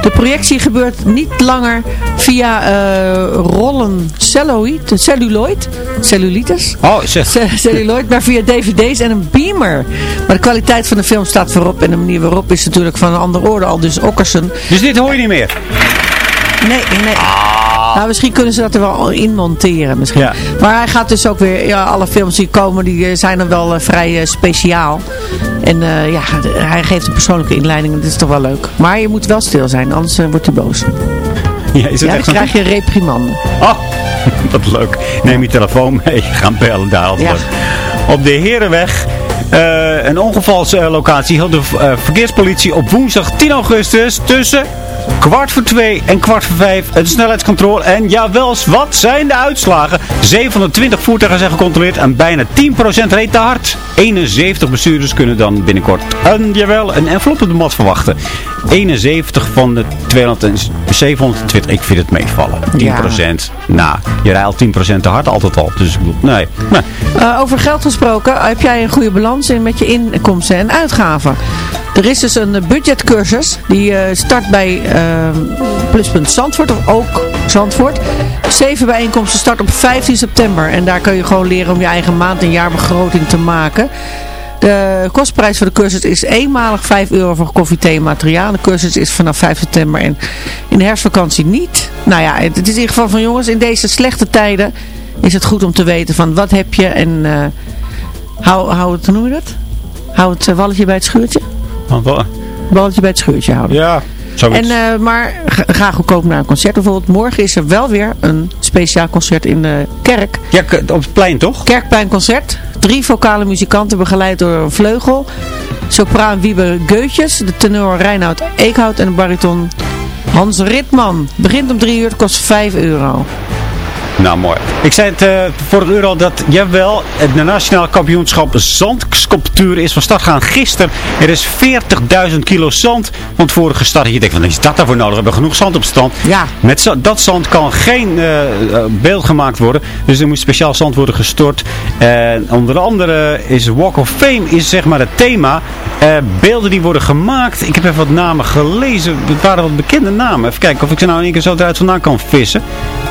G: De projectie gebeurt niet langer via eh, rollen celluloid, celluloid, cellulitis.
F: Oh, zeg.
G: Ce- celluloid, maar via dvd's en een beamer. Maar de kwaliteit van de film staat voorop en de manier waarop is natuurlijk van een andere orde. Al dus Okkersen.
F: Dus dit hoor je niet meer?
G: Nee, nee. Nou, misschien kunnen ze dat er wel in monteren. Misschien.
F: Ja.
G: Maar hij gaat dus ook weer, ja, alle films die komen, die eh, zijn dan wel eh, vrij eh, speciaal. En ja, hij geeft een persoonlijke inleiding en dat is toch wel leuk. Maar je moet wel stil zijn, anders wordt hij boos.
F: Ja, is het
G: Ja,
F: echt
G: krijg je een reprimande.
F: Oh, wat leuk. Neem je telefoon mee. Ga bellen daar altijd. Op de Herenweg. een ongevalslocatie hield de verkeerspolitie op woensdag 10 augustus tussen kwart voor twee en kwart voor vijf een snelheidscontrole. En jawel, wat zijn de uitslagen? 720 voertuigen zijn gecontroleerd en bijna 10% reed te hard. 71 bestuurders kunnen dan binnenkort een, jawel, een envelop op de mat verwachten. 71 van de 200 en 720, ik vind het meevallen. 10%. Nou, je rijdt al 10% te hard altijd al. Dus ik bedoel, nee. nee.
G: Eh, over geld gesproken, heb jij een goede balans in met je inkomsten en uitgaven? Er is dus een budgetcursus die eh, start bij eh, Pluspunt Zandvoort of ook Zandvoort. Zeven bijeenkomsten start op 15 september en daar kun je gewoon leren om je eigen maand- en jaarbegroting te maken. De kostprijs voor de cursus is eenmalig 5 euro voor koffie, thee en materiaal. De cursus is vanaf 5 september en in de herfstvakantie niet. Nou ja, het is in ieder geval van jongens, in deze slechte tijden is het goed om te weten van wat heb je en eh, hou, hou het, hoe noem je dat? Hou het eh, walletje bij het schuurtje?
F: Want wel-
G: Balletje bij het schuurtje houden.
F: Ja.
G: En, eh, maar ga, goedkoop naar een concert. Bijvoorbeeld morgen is er wel weer een speciaal concert in de kerk.
F: Ja, op het plein toch?
G: Kerkpleinconcert. Drie vocale muzikanten begeleid door een vleugel. Sopraan Wiebe Geutjes, de tenor Reinoud Eekhout en de bariton Hans Ritman. Begint om drie uur, kost 5 euro.
F: Nou, mooi. Ik zei het eh vorige uur al dat, jawel, het nationale kampioenschap zandsculptuur is van start gaan gisteren. Er is 40.000 kilo zand van het vorige start. Je denkt, van, is dat daarvoor nodig? We hebben genoeg zand op het strand.
G: Ja.
F: Met za- dat zand kan geen eh, eh, beeld gemaakt worden. Dus er moet speciaal zand worden gestort. En onder andere is Walk of Fame is zeg maar het thema. Eh, beelden die worden gemaakt. Ik heb even wat namen gelezen. Het waren wat bekende namen. Even kijken of ik ze nou in één keer zo eruit vandaan kan vissen.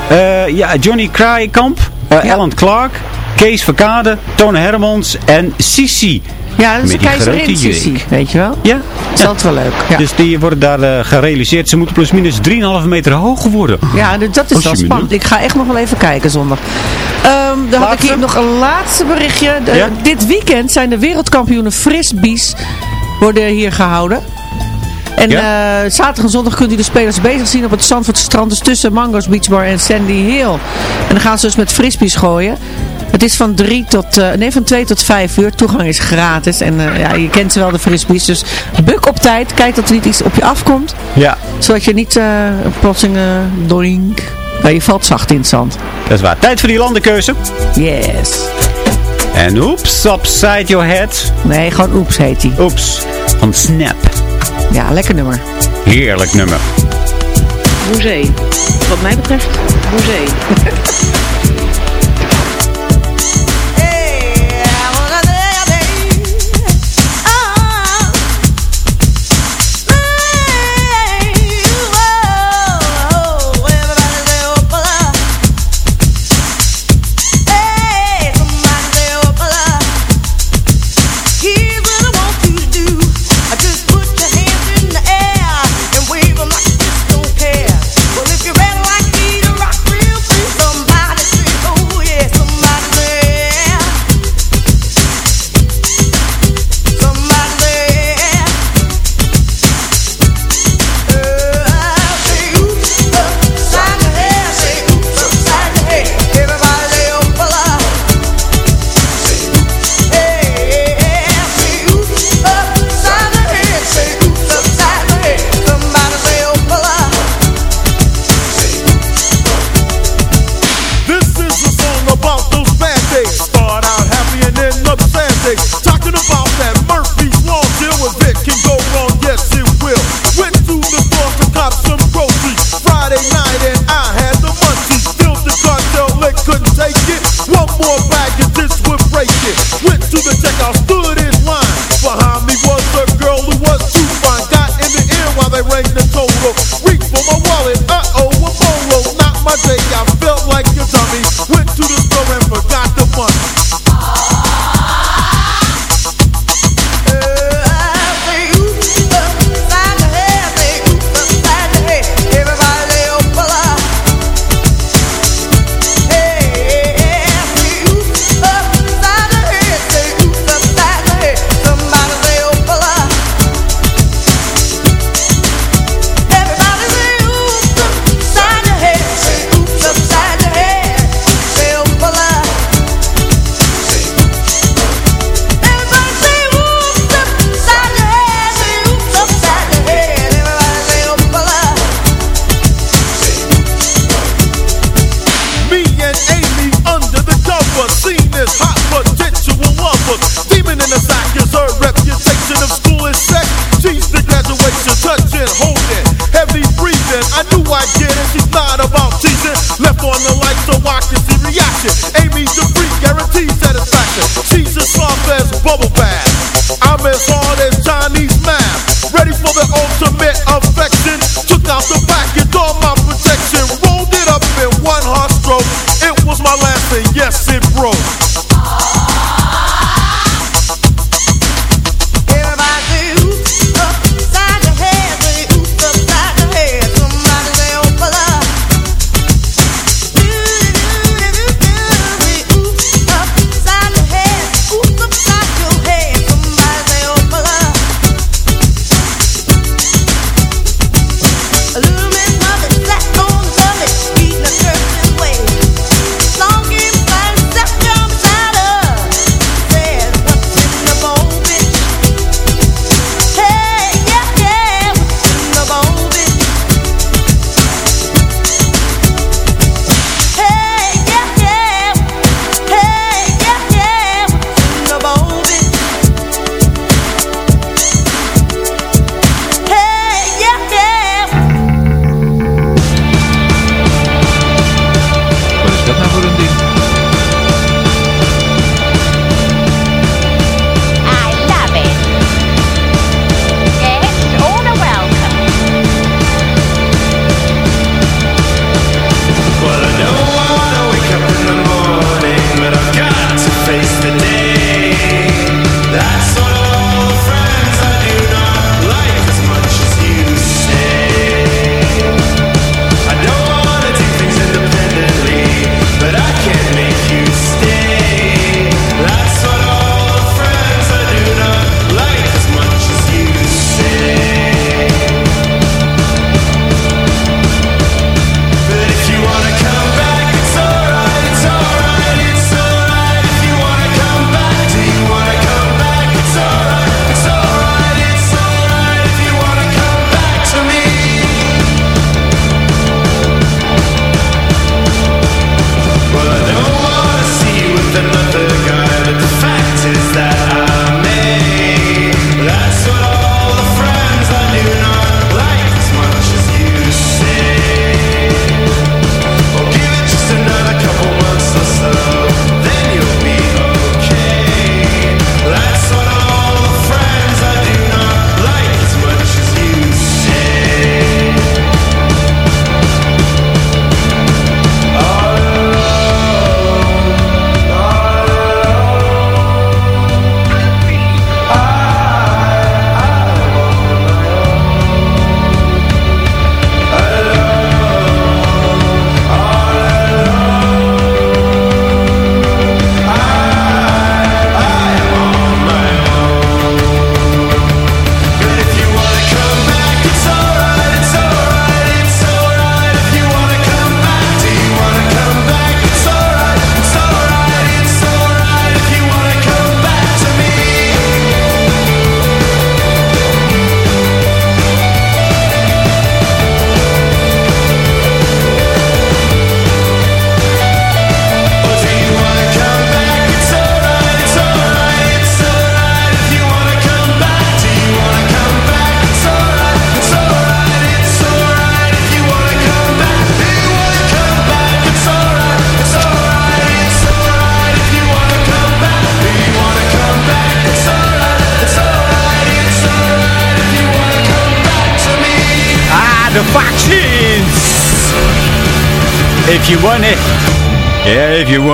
F: Eh, ja, Johnny Kraaikamp, eh Alan Clark, Kees Verkade, Toon Hermans en Sissi.
G: Ja, dat is
F: die
G: keizerin Sissi, weet je wel?
F: Ja.
G: Dat is altijd wel leuk. Ja.
F: Dus die worden daar eh, gerealiseerd. Ze moeten plus minus 3,5 meter hoog worden.
G: Ja, dus dat is
F: Als
G: wel spannend. Ik ga echt nog wel even kijken zondag. Ehm, dan had ik hier nog een laatste berichtje. De-
F: Ja?
G: Dit weekend zijn de wereldkampioenen frisbees worden hier gehouden. En
F: Ja?
G: eh, zaterdag en zondag kunt u de spelers bezig zien op het Zandvoortse strand. Dus tussen Mango's Beach Bar en Sandy Hill. En dan gaan ze dus met frisbees gooien. Het is van, drie tot, eh, nee, van 2 tot 5 uur. Toegang is gratis. En eh, ja, je kent ze wel, de frisbees. Dus buk op tijd. Kijk dat er niet iets op je afkomt.
F: Ja,
G: Zodat je niet plotseling doink. Ja, je valt zacht in het zand.
F: dat is waar. Tijd voor die landenkeuze.
G: Yes.
F: En oeps, upside your head.
G: Nee, gewoon oeps heet hij.
F: Oeps, van Snap.
G: Ja, lekker nummer.
F: Heerlijk nummer.
H: Hoezee. Wat mij betreft, hoezee.
M: Went to the checkout, stood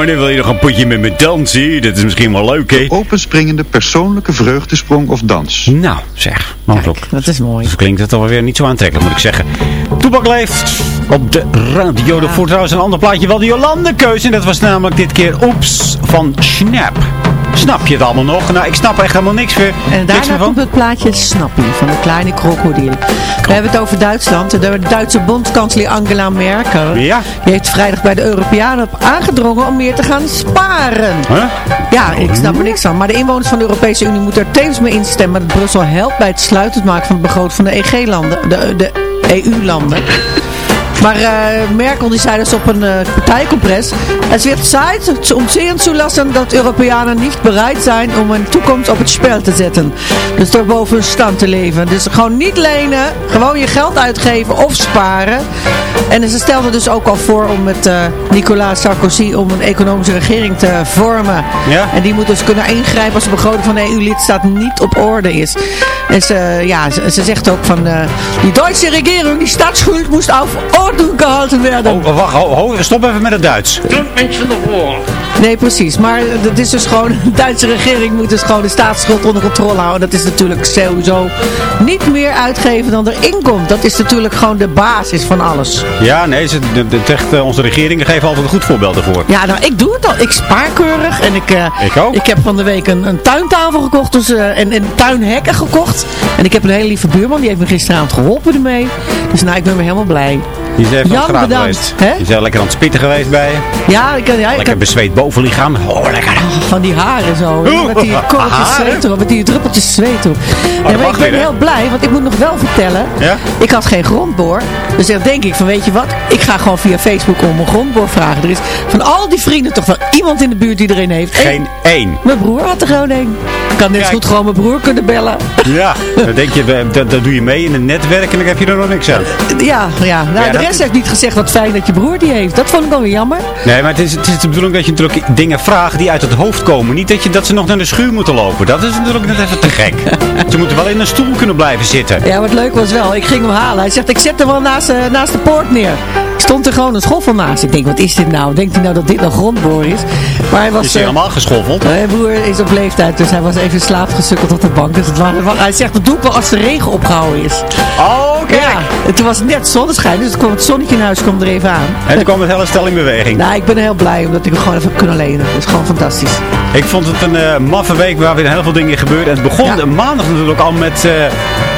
F: It, wil je nog een potje met me dansen? Dat is misschien wel leuk, hè?
L: Openspringende persoonlijke vreugdesprong of dans.
F: Nou, zeg. Mogelijk.
G: Dat is mooi.
F: Dus klinkt het alweer niet zo aantrekkelijk, moet ik zeggen. Toebak leeft op de radio. Ja. Voor trouwens een ander plaatje wel de Jolande keuze. En dat was namelijk dit keer Oeps van Snap. Snap je het allemaal nog? Nou, ik snap echt helemaal niks meer.
G: En daarna komt het plaatje Snappy van de kleine krokodil. We hebben het over Duitsland. De Duitse bondskanselier Angela Merkel.
F: Ja.
G: Die heeft vrijdag bij de Europeanen op aangedrongen om meer te gaan sparen.
F: Huh?
G: Ja, ik snap er niks van. Maar de inwoners van de Europese Unie moeten er tevens mee instemmen dat Brussel helpt bij het sluitend maken van de begroting van de EG-landen. De, de EU-landen. Maar eh, Merkel die zei dus op een uh, partijcongres, het wird Zeit om zeer zulassen dat Europeanen niet bereid zijn om hun toekomst op het spel te zetten. Dus door boven hun stand te leven. Dus gewoon niet lenen, gewoon je geld uitgeven of sparen. En ze stelde dus ook al voor om met uh, Nicolas Sarkozy om een economische regering te vormen.
F: Ja.
G: En die moet dus kunnen ingrijpen als de begroting van de EU-lidstaat niet op orde is. En ze, ja, ze, ze zegt ook van, uh, die Duitse regering, die staatsschuld moest auf Ordnung gehouden werden.
F: Oh, wacht, ho, ho, stop even met het Duits.
G: Nee, precies. Maar het is dus gewoon, de Duitse regering moet dus gewoon de staatsschuld onder controle houden. Dat is natuurlijk sowieso niet meer uitgeven dan er inkomt. Dat is natuurlijk gewoon de basis van alles.
F: Ja, nee, ze, de, de, echt, uh, onze regeringen geven altijd een goed voorbeeld ervoor.
G: Ja, nou, ik doe het al. Ik spaar keurig. En ik, uh,
F: ik ook.
G: Ik heb van de week een, een tuintafel gekocht. Dus, uh, en, en tuinhekken gekocht. En ik heb een hele lieve buurman. Die heeft me gisteravond geholpen ermee. Dus nou, ik ben weer helemaal blij.
F: Die is even
G: Jan,
F: aan het
G: bedankt.
F: Hè? Die is lekker aan het spitten geweest bij je.
G: Ja, ik, ja,
F: lekker bezweet bovenlichaam. Oh, lekker.
G: Van die haren zo. Met die korreltjes zweet erop. Met die druppeltjes zweet erop.
F: Oh,
G: ja, maar ik ben weer, heel blij. Want ik moet nog wel vertellen.
F: Ja?
G: Ik had geen grondboor. Dus dan denk ik van weet je wat. Ik ga gewoon via Facebook om een grondboor vragen. Er is van al die vrienden toch wel iemand in de buurt die erin heeft.
F: Geen één.
G: Mijn broer had er gewoon één. Ik kan net
F: Kijk.
G: goed gewoon mijn broer kunnen bellen.
F: Ja, dan denk je, dat, dat doe je mee in een netwerk en dan heb je er nog niks aan.
G: Ja, ja. Nou,
F: Ja,
G: rest heeft niet gezegd wat fijn dat je broer die heeft. Dat vond ik wel weer jammer.
F: Nee, maar het is, het is de bedoeling dat je natuurlijk dingen vraagt die uit het hoofd komen. Niet dat, je, dat ze nog naar de schuur moeten lopen. Dat is natuurlijk net even te gek. ze moeten wel in een stoel kunnen blijven zitten.
G: Ja, wat leuk was wel. Ik ging hem halen. Hij zegt, ik zet hem wel naast, eh, naast de poort neer. Stond er gewoon een schoffel naast. Ik denk, wat is dit nou? Denkt hij nou dat dit een grondboor is? Maar hij was...
F: Is hij
G: eh,
F: helemaal geschoffeld?
G: Mijn broer is op leeftijd, dus hij was even in slaap gesukkeld op de bank. Dus het was, hij zegt, dat doe ik wel als de regen opgehouden is.
F: Oh, oké.
G: Ja, en toen was het net zonneschijn, dus toen kwam het zonnetje in huis kwam er even aan.
F: En toen kwam het hele stel in beweging.
G: Nou, ik ben heel blij omdat ik hem gewoon even heb kunnen lenen. Dat is gewoon fantastisch.
F: Ik vond het een eh, maffe week waar weer heel veel dingen gebeurden. En het begon
G: Ja.
F: maandag natuurlijk al met eh,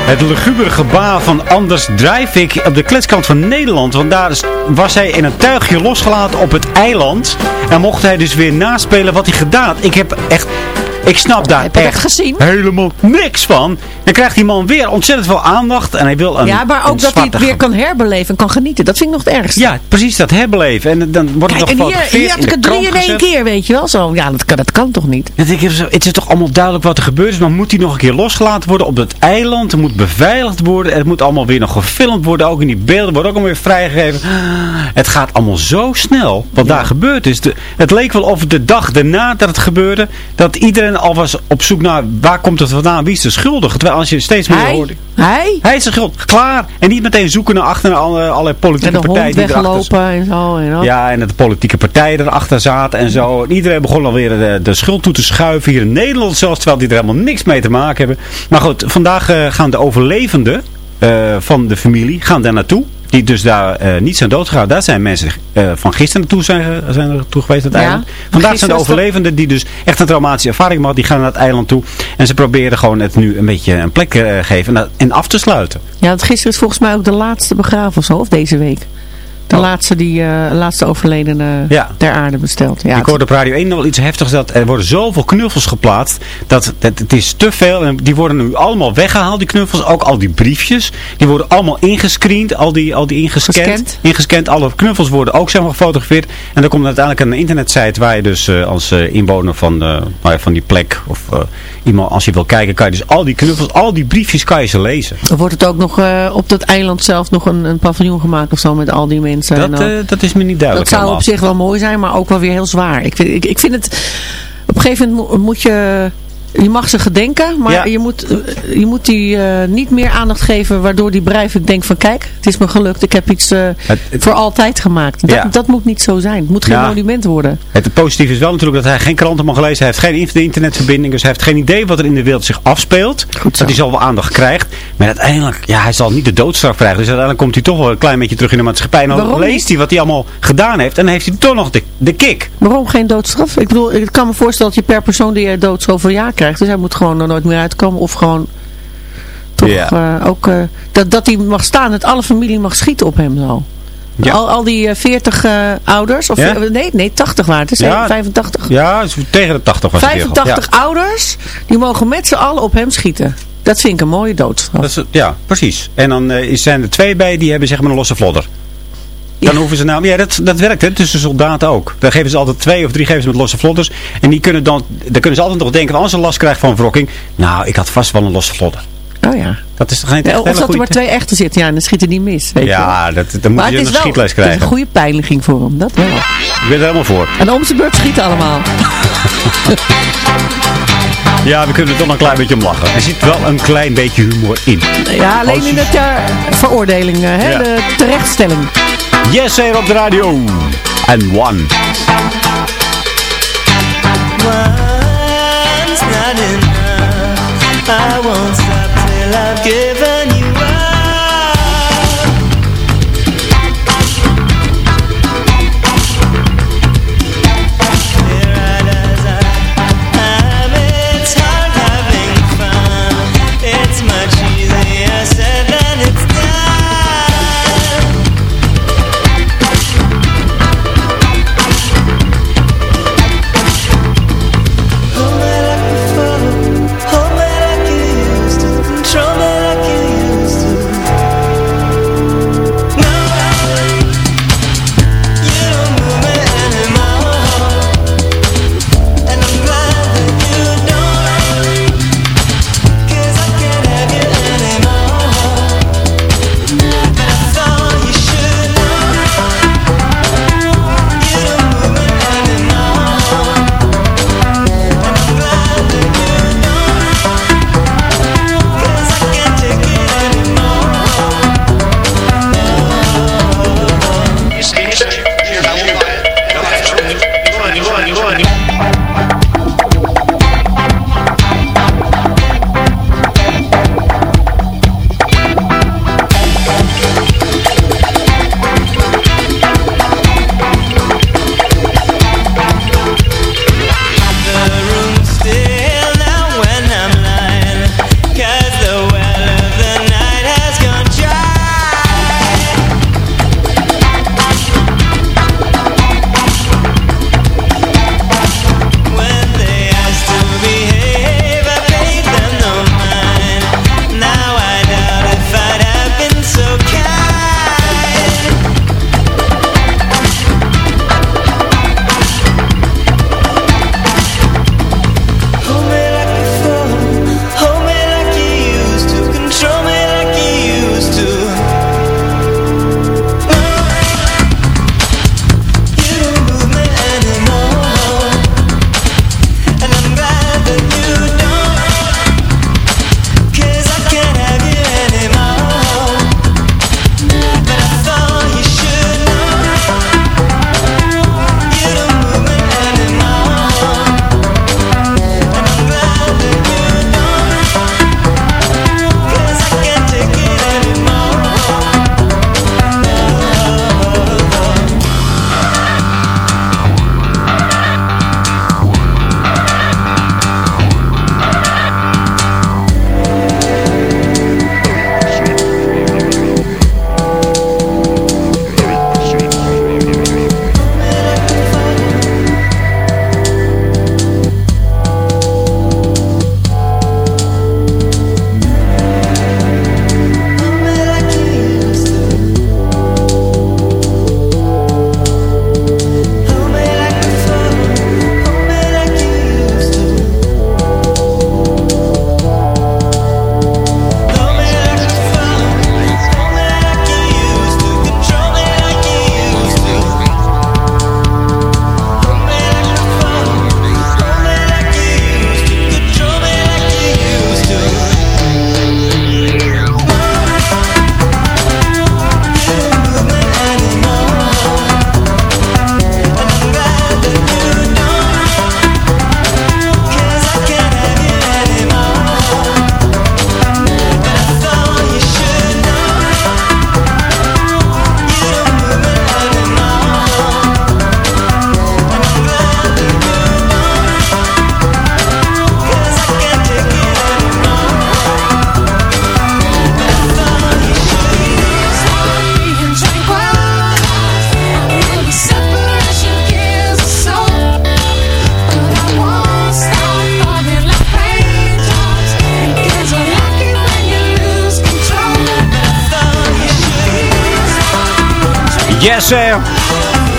F: het lugubere gebaar van Anders Drijvik op de kletskant van Nederland. Want daar was hij in een tuigje losgelaten op het eiland. En mocht hij dus weer naspelen wat hij gedaan had. Ik heb echt... Ik snap daar
G: Heb
F: echt
G: gezien?
F: helemaal niks van. Dan krijgt die man weer ontzettend veel aandacht. En hij wil een
G: ja, maar ook dat hij het weer kan herbeleven en kan genieten. Dat vind ik nog het ergste.
F: Ja, precies dat herbeleven. En dan wordt
G: Kijk,
F: het nog
G: hier,
F: gefotografeerd
G: hier had
F: in
G: ik het drie in één keer, weet je wel. Zo, ja, dat kan, dat kan toch niet?
F: Dan denk ik het is toch allemaal duidelijk wat er gebeurd is, maar moet hij nog een keer losgelaten worden op dat eiland? Het moet beveiligd worden, het moet allemaal weer nog gefilmd worden, ook in die beelden wordt ook alweer vrijgegeven. Het gaat allemaal zo snel, wat daar gebeurd is. De- het leek wel of de dag daarna dat het gebeurde, dat iedereen al was op zoek naar waar komt het vandaan, wie is de schuldige? Terwijl als je steeds meer
G: Hij?
F: hoorde...
G: Hij?
F: Hij is de schuld, klaar. En niet meteen zoeken naar achter naar alle, politieke partijen die erachter
G: weggelopen en zo. En dat.
F: ja, en dat de politieke partijen erachter zaten en zo. En iedereen begon alweer de, de schuld toe te schuiven. Hier in Nederland zelfs, terwijl die er helemaal niks mee te maken hebben. Maar goed, vandaag eh, gaan de overlevenden eh, van de familie gaan daar naartoe. Die dus daar eh, niet zijn doodgegaan. Daar zijn mensen eh, van gisteren naartoe zijn, zijn er naartoe geweest, het
G: Ja,
F: eiland. Vandaag zijn de
G: dat-
F: overlevenden die dus echt een traumatische ervaring hebben. Die gaan naar het eiland toe. En ze proberen gewoon het nu een beetje een plek eh, geven en, en af te sluiten.
G: Ja, want gisteren is volgens mij ook de laatste begraven of zo, of deze week. De laatste, die, eh, laatste overledene
F: Ja.
G: ter aarde besteld. Ja,
F: ik hoorde op Radio 1 nog wel iets heftigs dat er worden zoveel knuffels geplaatst. Dat, dat het is te veel. En die worden nu allemaal weggehaald, die knuffels. Ook al die briefjes. Die worden allemaal ingescreend. Al die, al die ingescand.
G: Gescand.
F: Ingescand. Alle knuffels worden ook zeg maar, gefotografeerd. En dan komt uiteindelijk een internetsite waar je dus eh, als eh, inwoner van, nou ja, van die plek. Of iemand als je wil kijken kan je dus al die knuffels, al die briefjes kan je ze lezen.
G: Wordt het ook nog op dat eiland zelf nog een, een paviljoen gemaakt of zo met al die mensen.
F: Dat,
G: al.
F: eh, dat is me niet duidelijk
G: dat zou
F: helemaal.
G: op zich wel mooi zijn, maar ook wel weer heel zwaar. Ik vind, ik, ik vind het... Op een gegeven moment mo- moet je... je mag ze gedenken, maar
F: Ja.
G: je, moet, eh, je moet die eh, niet meer aandacht geven waardoor die Breivik denkt van kijk, het is me gelukt, ik heb iets eh, voor altijd gemaakt. Dat,
F: Ja.
G: dat moet niet zo zijn. Het moet geen
F: Ja.
G: monument worden.
F: Het positieve is wel natuurlijk dat hij geen kranten mag lezen. Hij heeft geen in- internetverbinding. Dus hij heeft geen idee wat er in de wereld zich afspeelt. Dat hij zal wel aandacht krijgt. Maar uiteindelijk, ja, hij zal niet de doodstraf krijgen. Dus uiteindelijk komt hij toch wel een klein beetje terug in de maatschappij. En dan
G: Waarom
F: leest
G: niet?
F: hij wat hij allemaal gedaan heeft. En dan heeft hij toch nog de, de kick.
G: Waarom geen doodstraf? Ik bedoel, ik kan me voorstellen dat je per persoon die er dood zoveel jaar krijgt. Dus hij moet gewoon er nooit meer uitkomen. Of gewoon toch
F: Ja.
G: eh, ook eh, dat, dat hij mag staan. Dat alle familie mag schieten op hem zo.
F: Ja.
G: Al, al die eh, 40 eh, ouders. Of,
F: Ja?
G: nee, nee, 80 waren het.
F: Ja.
G: 85.
F: Ja, tegen de 80 was het weer.
G: 85 ouders. Die mogen met z'n allen op hem schieten. Dat vind ik een mooie doodstraf.
F: Dat is, ja, precies. En dan zijn er twee bij die hebben zeg maar een losse vlodder. Dan hoeven ze nou, ja dat, dat werkt hè, tussen soldaten ook. Dan geven ze altijd twee of drie geven ze met losse vlodders. En die kunnen dan, dan kunnen ze altijd nog denken, als ze last krijgen van wrokking. Nou, ik had vast wel een losse vlodder.
G: Oh ja.
F: Dat is toch geen
G: Ja, of dat er maar twee echten zitten. Ja, dan schieten die mis. Weet je.
F: Ja, dat, dan moet
G: maar
F: je een
G: wel
F: schietles
G: het is
F: krijgen.
G: een goede pijniging voor hem. Dat wel.
F: Ik ben er helemaal voor.
G: En om zijn beurt schieten allemaal.
F: Ja, we kunnen er toch een klein beetje om lachen. Er zit wel een klein beetje humor in.
G: Ja, alleen in de ter veroordeling. eh, Hè?
F: Ja.
G: De terechtstelling.
F: Yes, hier op de radio. En one.
N: One's not enough. I won't stop till given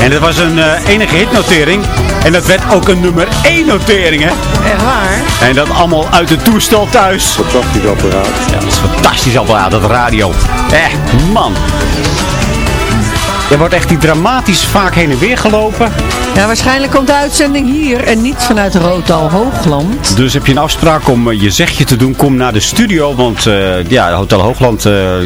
F: En dat was een eh, enige hitnotering. En dat werd ook een nummer 1 notering, hè?
G: Echt waar?
F: En dat allemaal uit het toestel thuis.
O: Fantastisch apparaat.
F: Ja, dat is een fantastisch apparaat, dat radio. Echt, man. Er wordt echt die dramatisch vaak heen en weer gelopen.
G: Ja, waarschijnlijk komt de uitzending hier en niet vanuit Roodal Hoogland.
F: Dus heb je een afspraak om eh, je zegje te doen, kom naar de studio. Want eh, ja, Hotel Hoogland, uh,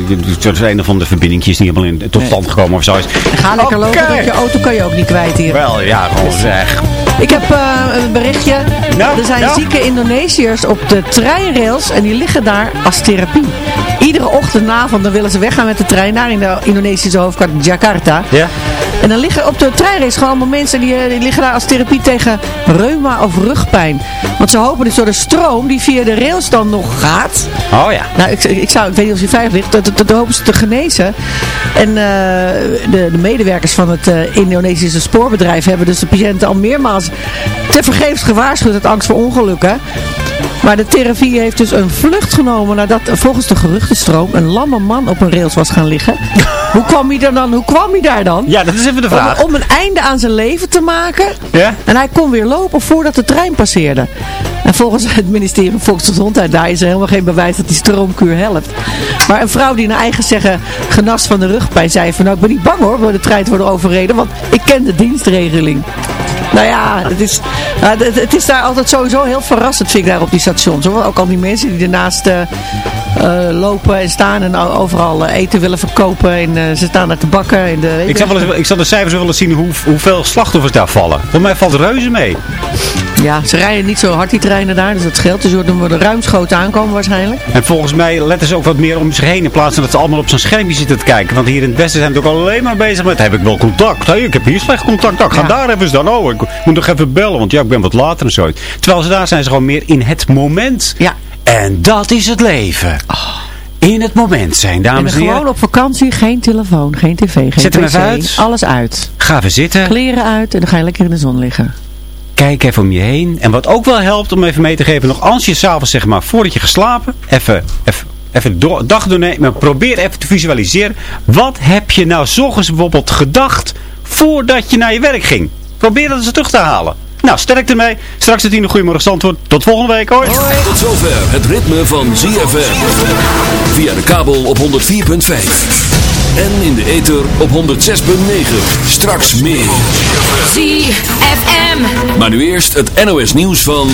F: is een van de verbindingjes niet helemaal in, tot stand gekomen of zo.
G: Ga lekker lopen, want je auto kan je ook niet kwijt hier.
F: Wel, ja, gewoon zeg.
G: Ik heb uh, een berichtje.
F: Nou,
G: er zijn
F: nou.
G: zieke Indonesiërs op de treinrails en die liggen daar als therapie. Iedere ochtend en avond dan willen ze weggaan met de trein naar in de Indonesische hoofdstad Jakarta.
F: Ja.
G: En dan liggen op de treinrails gewoon allemaal mensen die, eh, die liggen daar als therapie tegen reuma of rugpijn. Want ze hopen dus door de stroom die via de rails dan nog gaat.
F: Oh ja.
G: Nou, ik, ik, zou, ik weet niet of hij veilig ligt. Dat, dat, dat hopen ze te genezen. En uh, de, de medewerkers van het uh, Indonesische spoorbedrijf hebben dus de patiënten al meermaals tevergeefs gewaarschuwd uit angst voor ongelukken. Maar de therapie heeft dus een vlucht genomen nadat volgens de geruchtenstroom een lamme man op een rails was gaan liggen. hoe kwam hij er dan? Hoe kwam hij daar dan?
F: Ja, dat is even de vraag.
G: Om, om een einde aan zijn leven te maken.
F: Ja?
G: En hij kon weer lopen voordat de trein passeerde. En volgens het ministerie van Volksgezondheid, daar is er helemaal geen bewijs dat die stroomkuur helpt. Maar een vrouw die naar eigen zeggen genast van de rugpijn zei van nou ik ben niet bang hoor door de trein te worden overreden, want ik ken de dienstregeling. Nou ja, het is, uh, het, is daar altijd sowieso heel verrassend, vind ik daar op die stations. Hoor. Ook al die mensen die ernaast uh, uh, lopen en staan en overal eten willen verkopen. En ze staan daar te bakken. De,
F: ik, zal wel eens, ik zal de cijfers wel eens zien hoe, hoeveel slachtoffers daar vallen. Voor mij valt reuze mee.
G: Ja, ze rijden niet zo hard die treinen daar, dus dat scheelt. Dus er worden ruimschoten aankomen waarschijnlijk.
F: En volgens mij letten ze ook wat meer om zich heen in plaats van dat ze allemaal op zo'n schermpje zitten te kijken. Want hier in het westen zijn ze ook alleen maar bezig met, heb ik wel contact? Hey, ik heb hier slecht contact. Nou, ik ga ja. daar even staan. Oh, ik moet nog even bellen, want ja, ik ben wat later en zo. Terwijl ze daar zijn ze gewoon meer in het moment.
G: Ja.
F: En dat is het leven. Oh. In het moment zijn, dames en,
G: en
F: heren.
G: Gewoon op vakantie, geen telefoon, geen tv, geen
F: Zet
G: PC,
F: uit.
G: Alles uit.
F: Ga even zitten.
G: Kleren uit en dan ga je lekker in de zon liggen.
F: Kijk even om je heen. En wat ook wel helpt om even mee te geven, nog als je s'avonds zeg maar, voordat je geslapen, even, even, even do dag. Probeer even te visualiseren. Wat heb je nou 's ochtends bijvoorbeeld gedacht voordat je naar je werk ging? Probeer dat eens terug te halen. Nou, sterk ermee. Straks het hier een Goedemorgen Zandvoort. Tot volgende week hoor.
C: Tot zover het ritme van ZFM. Via de kabel op 104.5. En in de ether op 106.9. Straks meer.
D: ZFM.
C: Maar nu eerst het NOS nieuws van...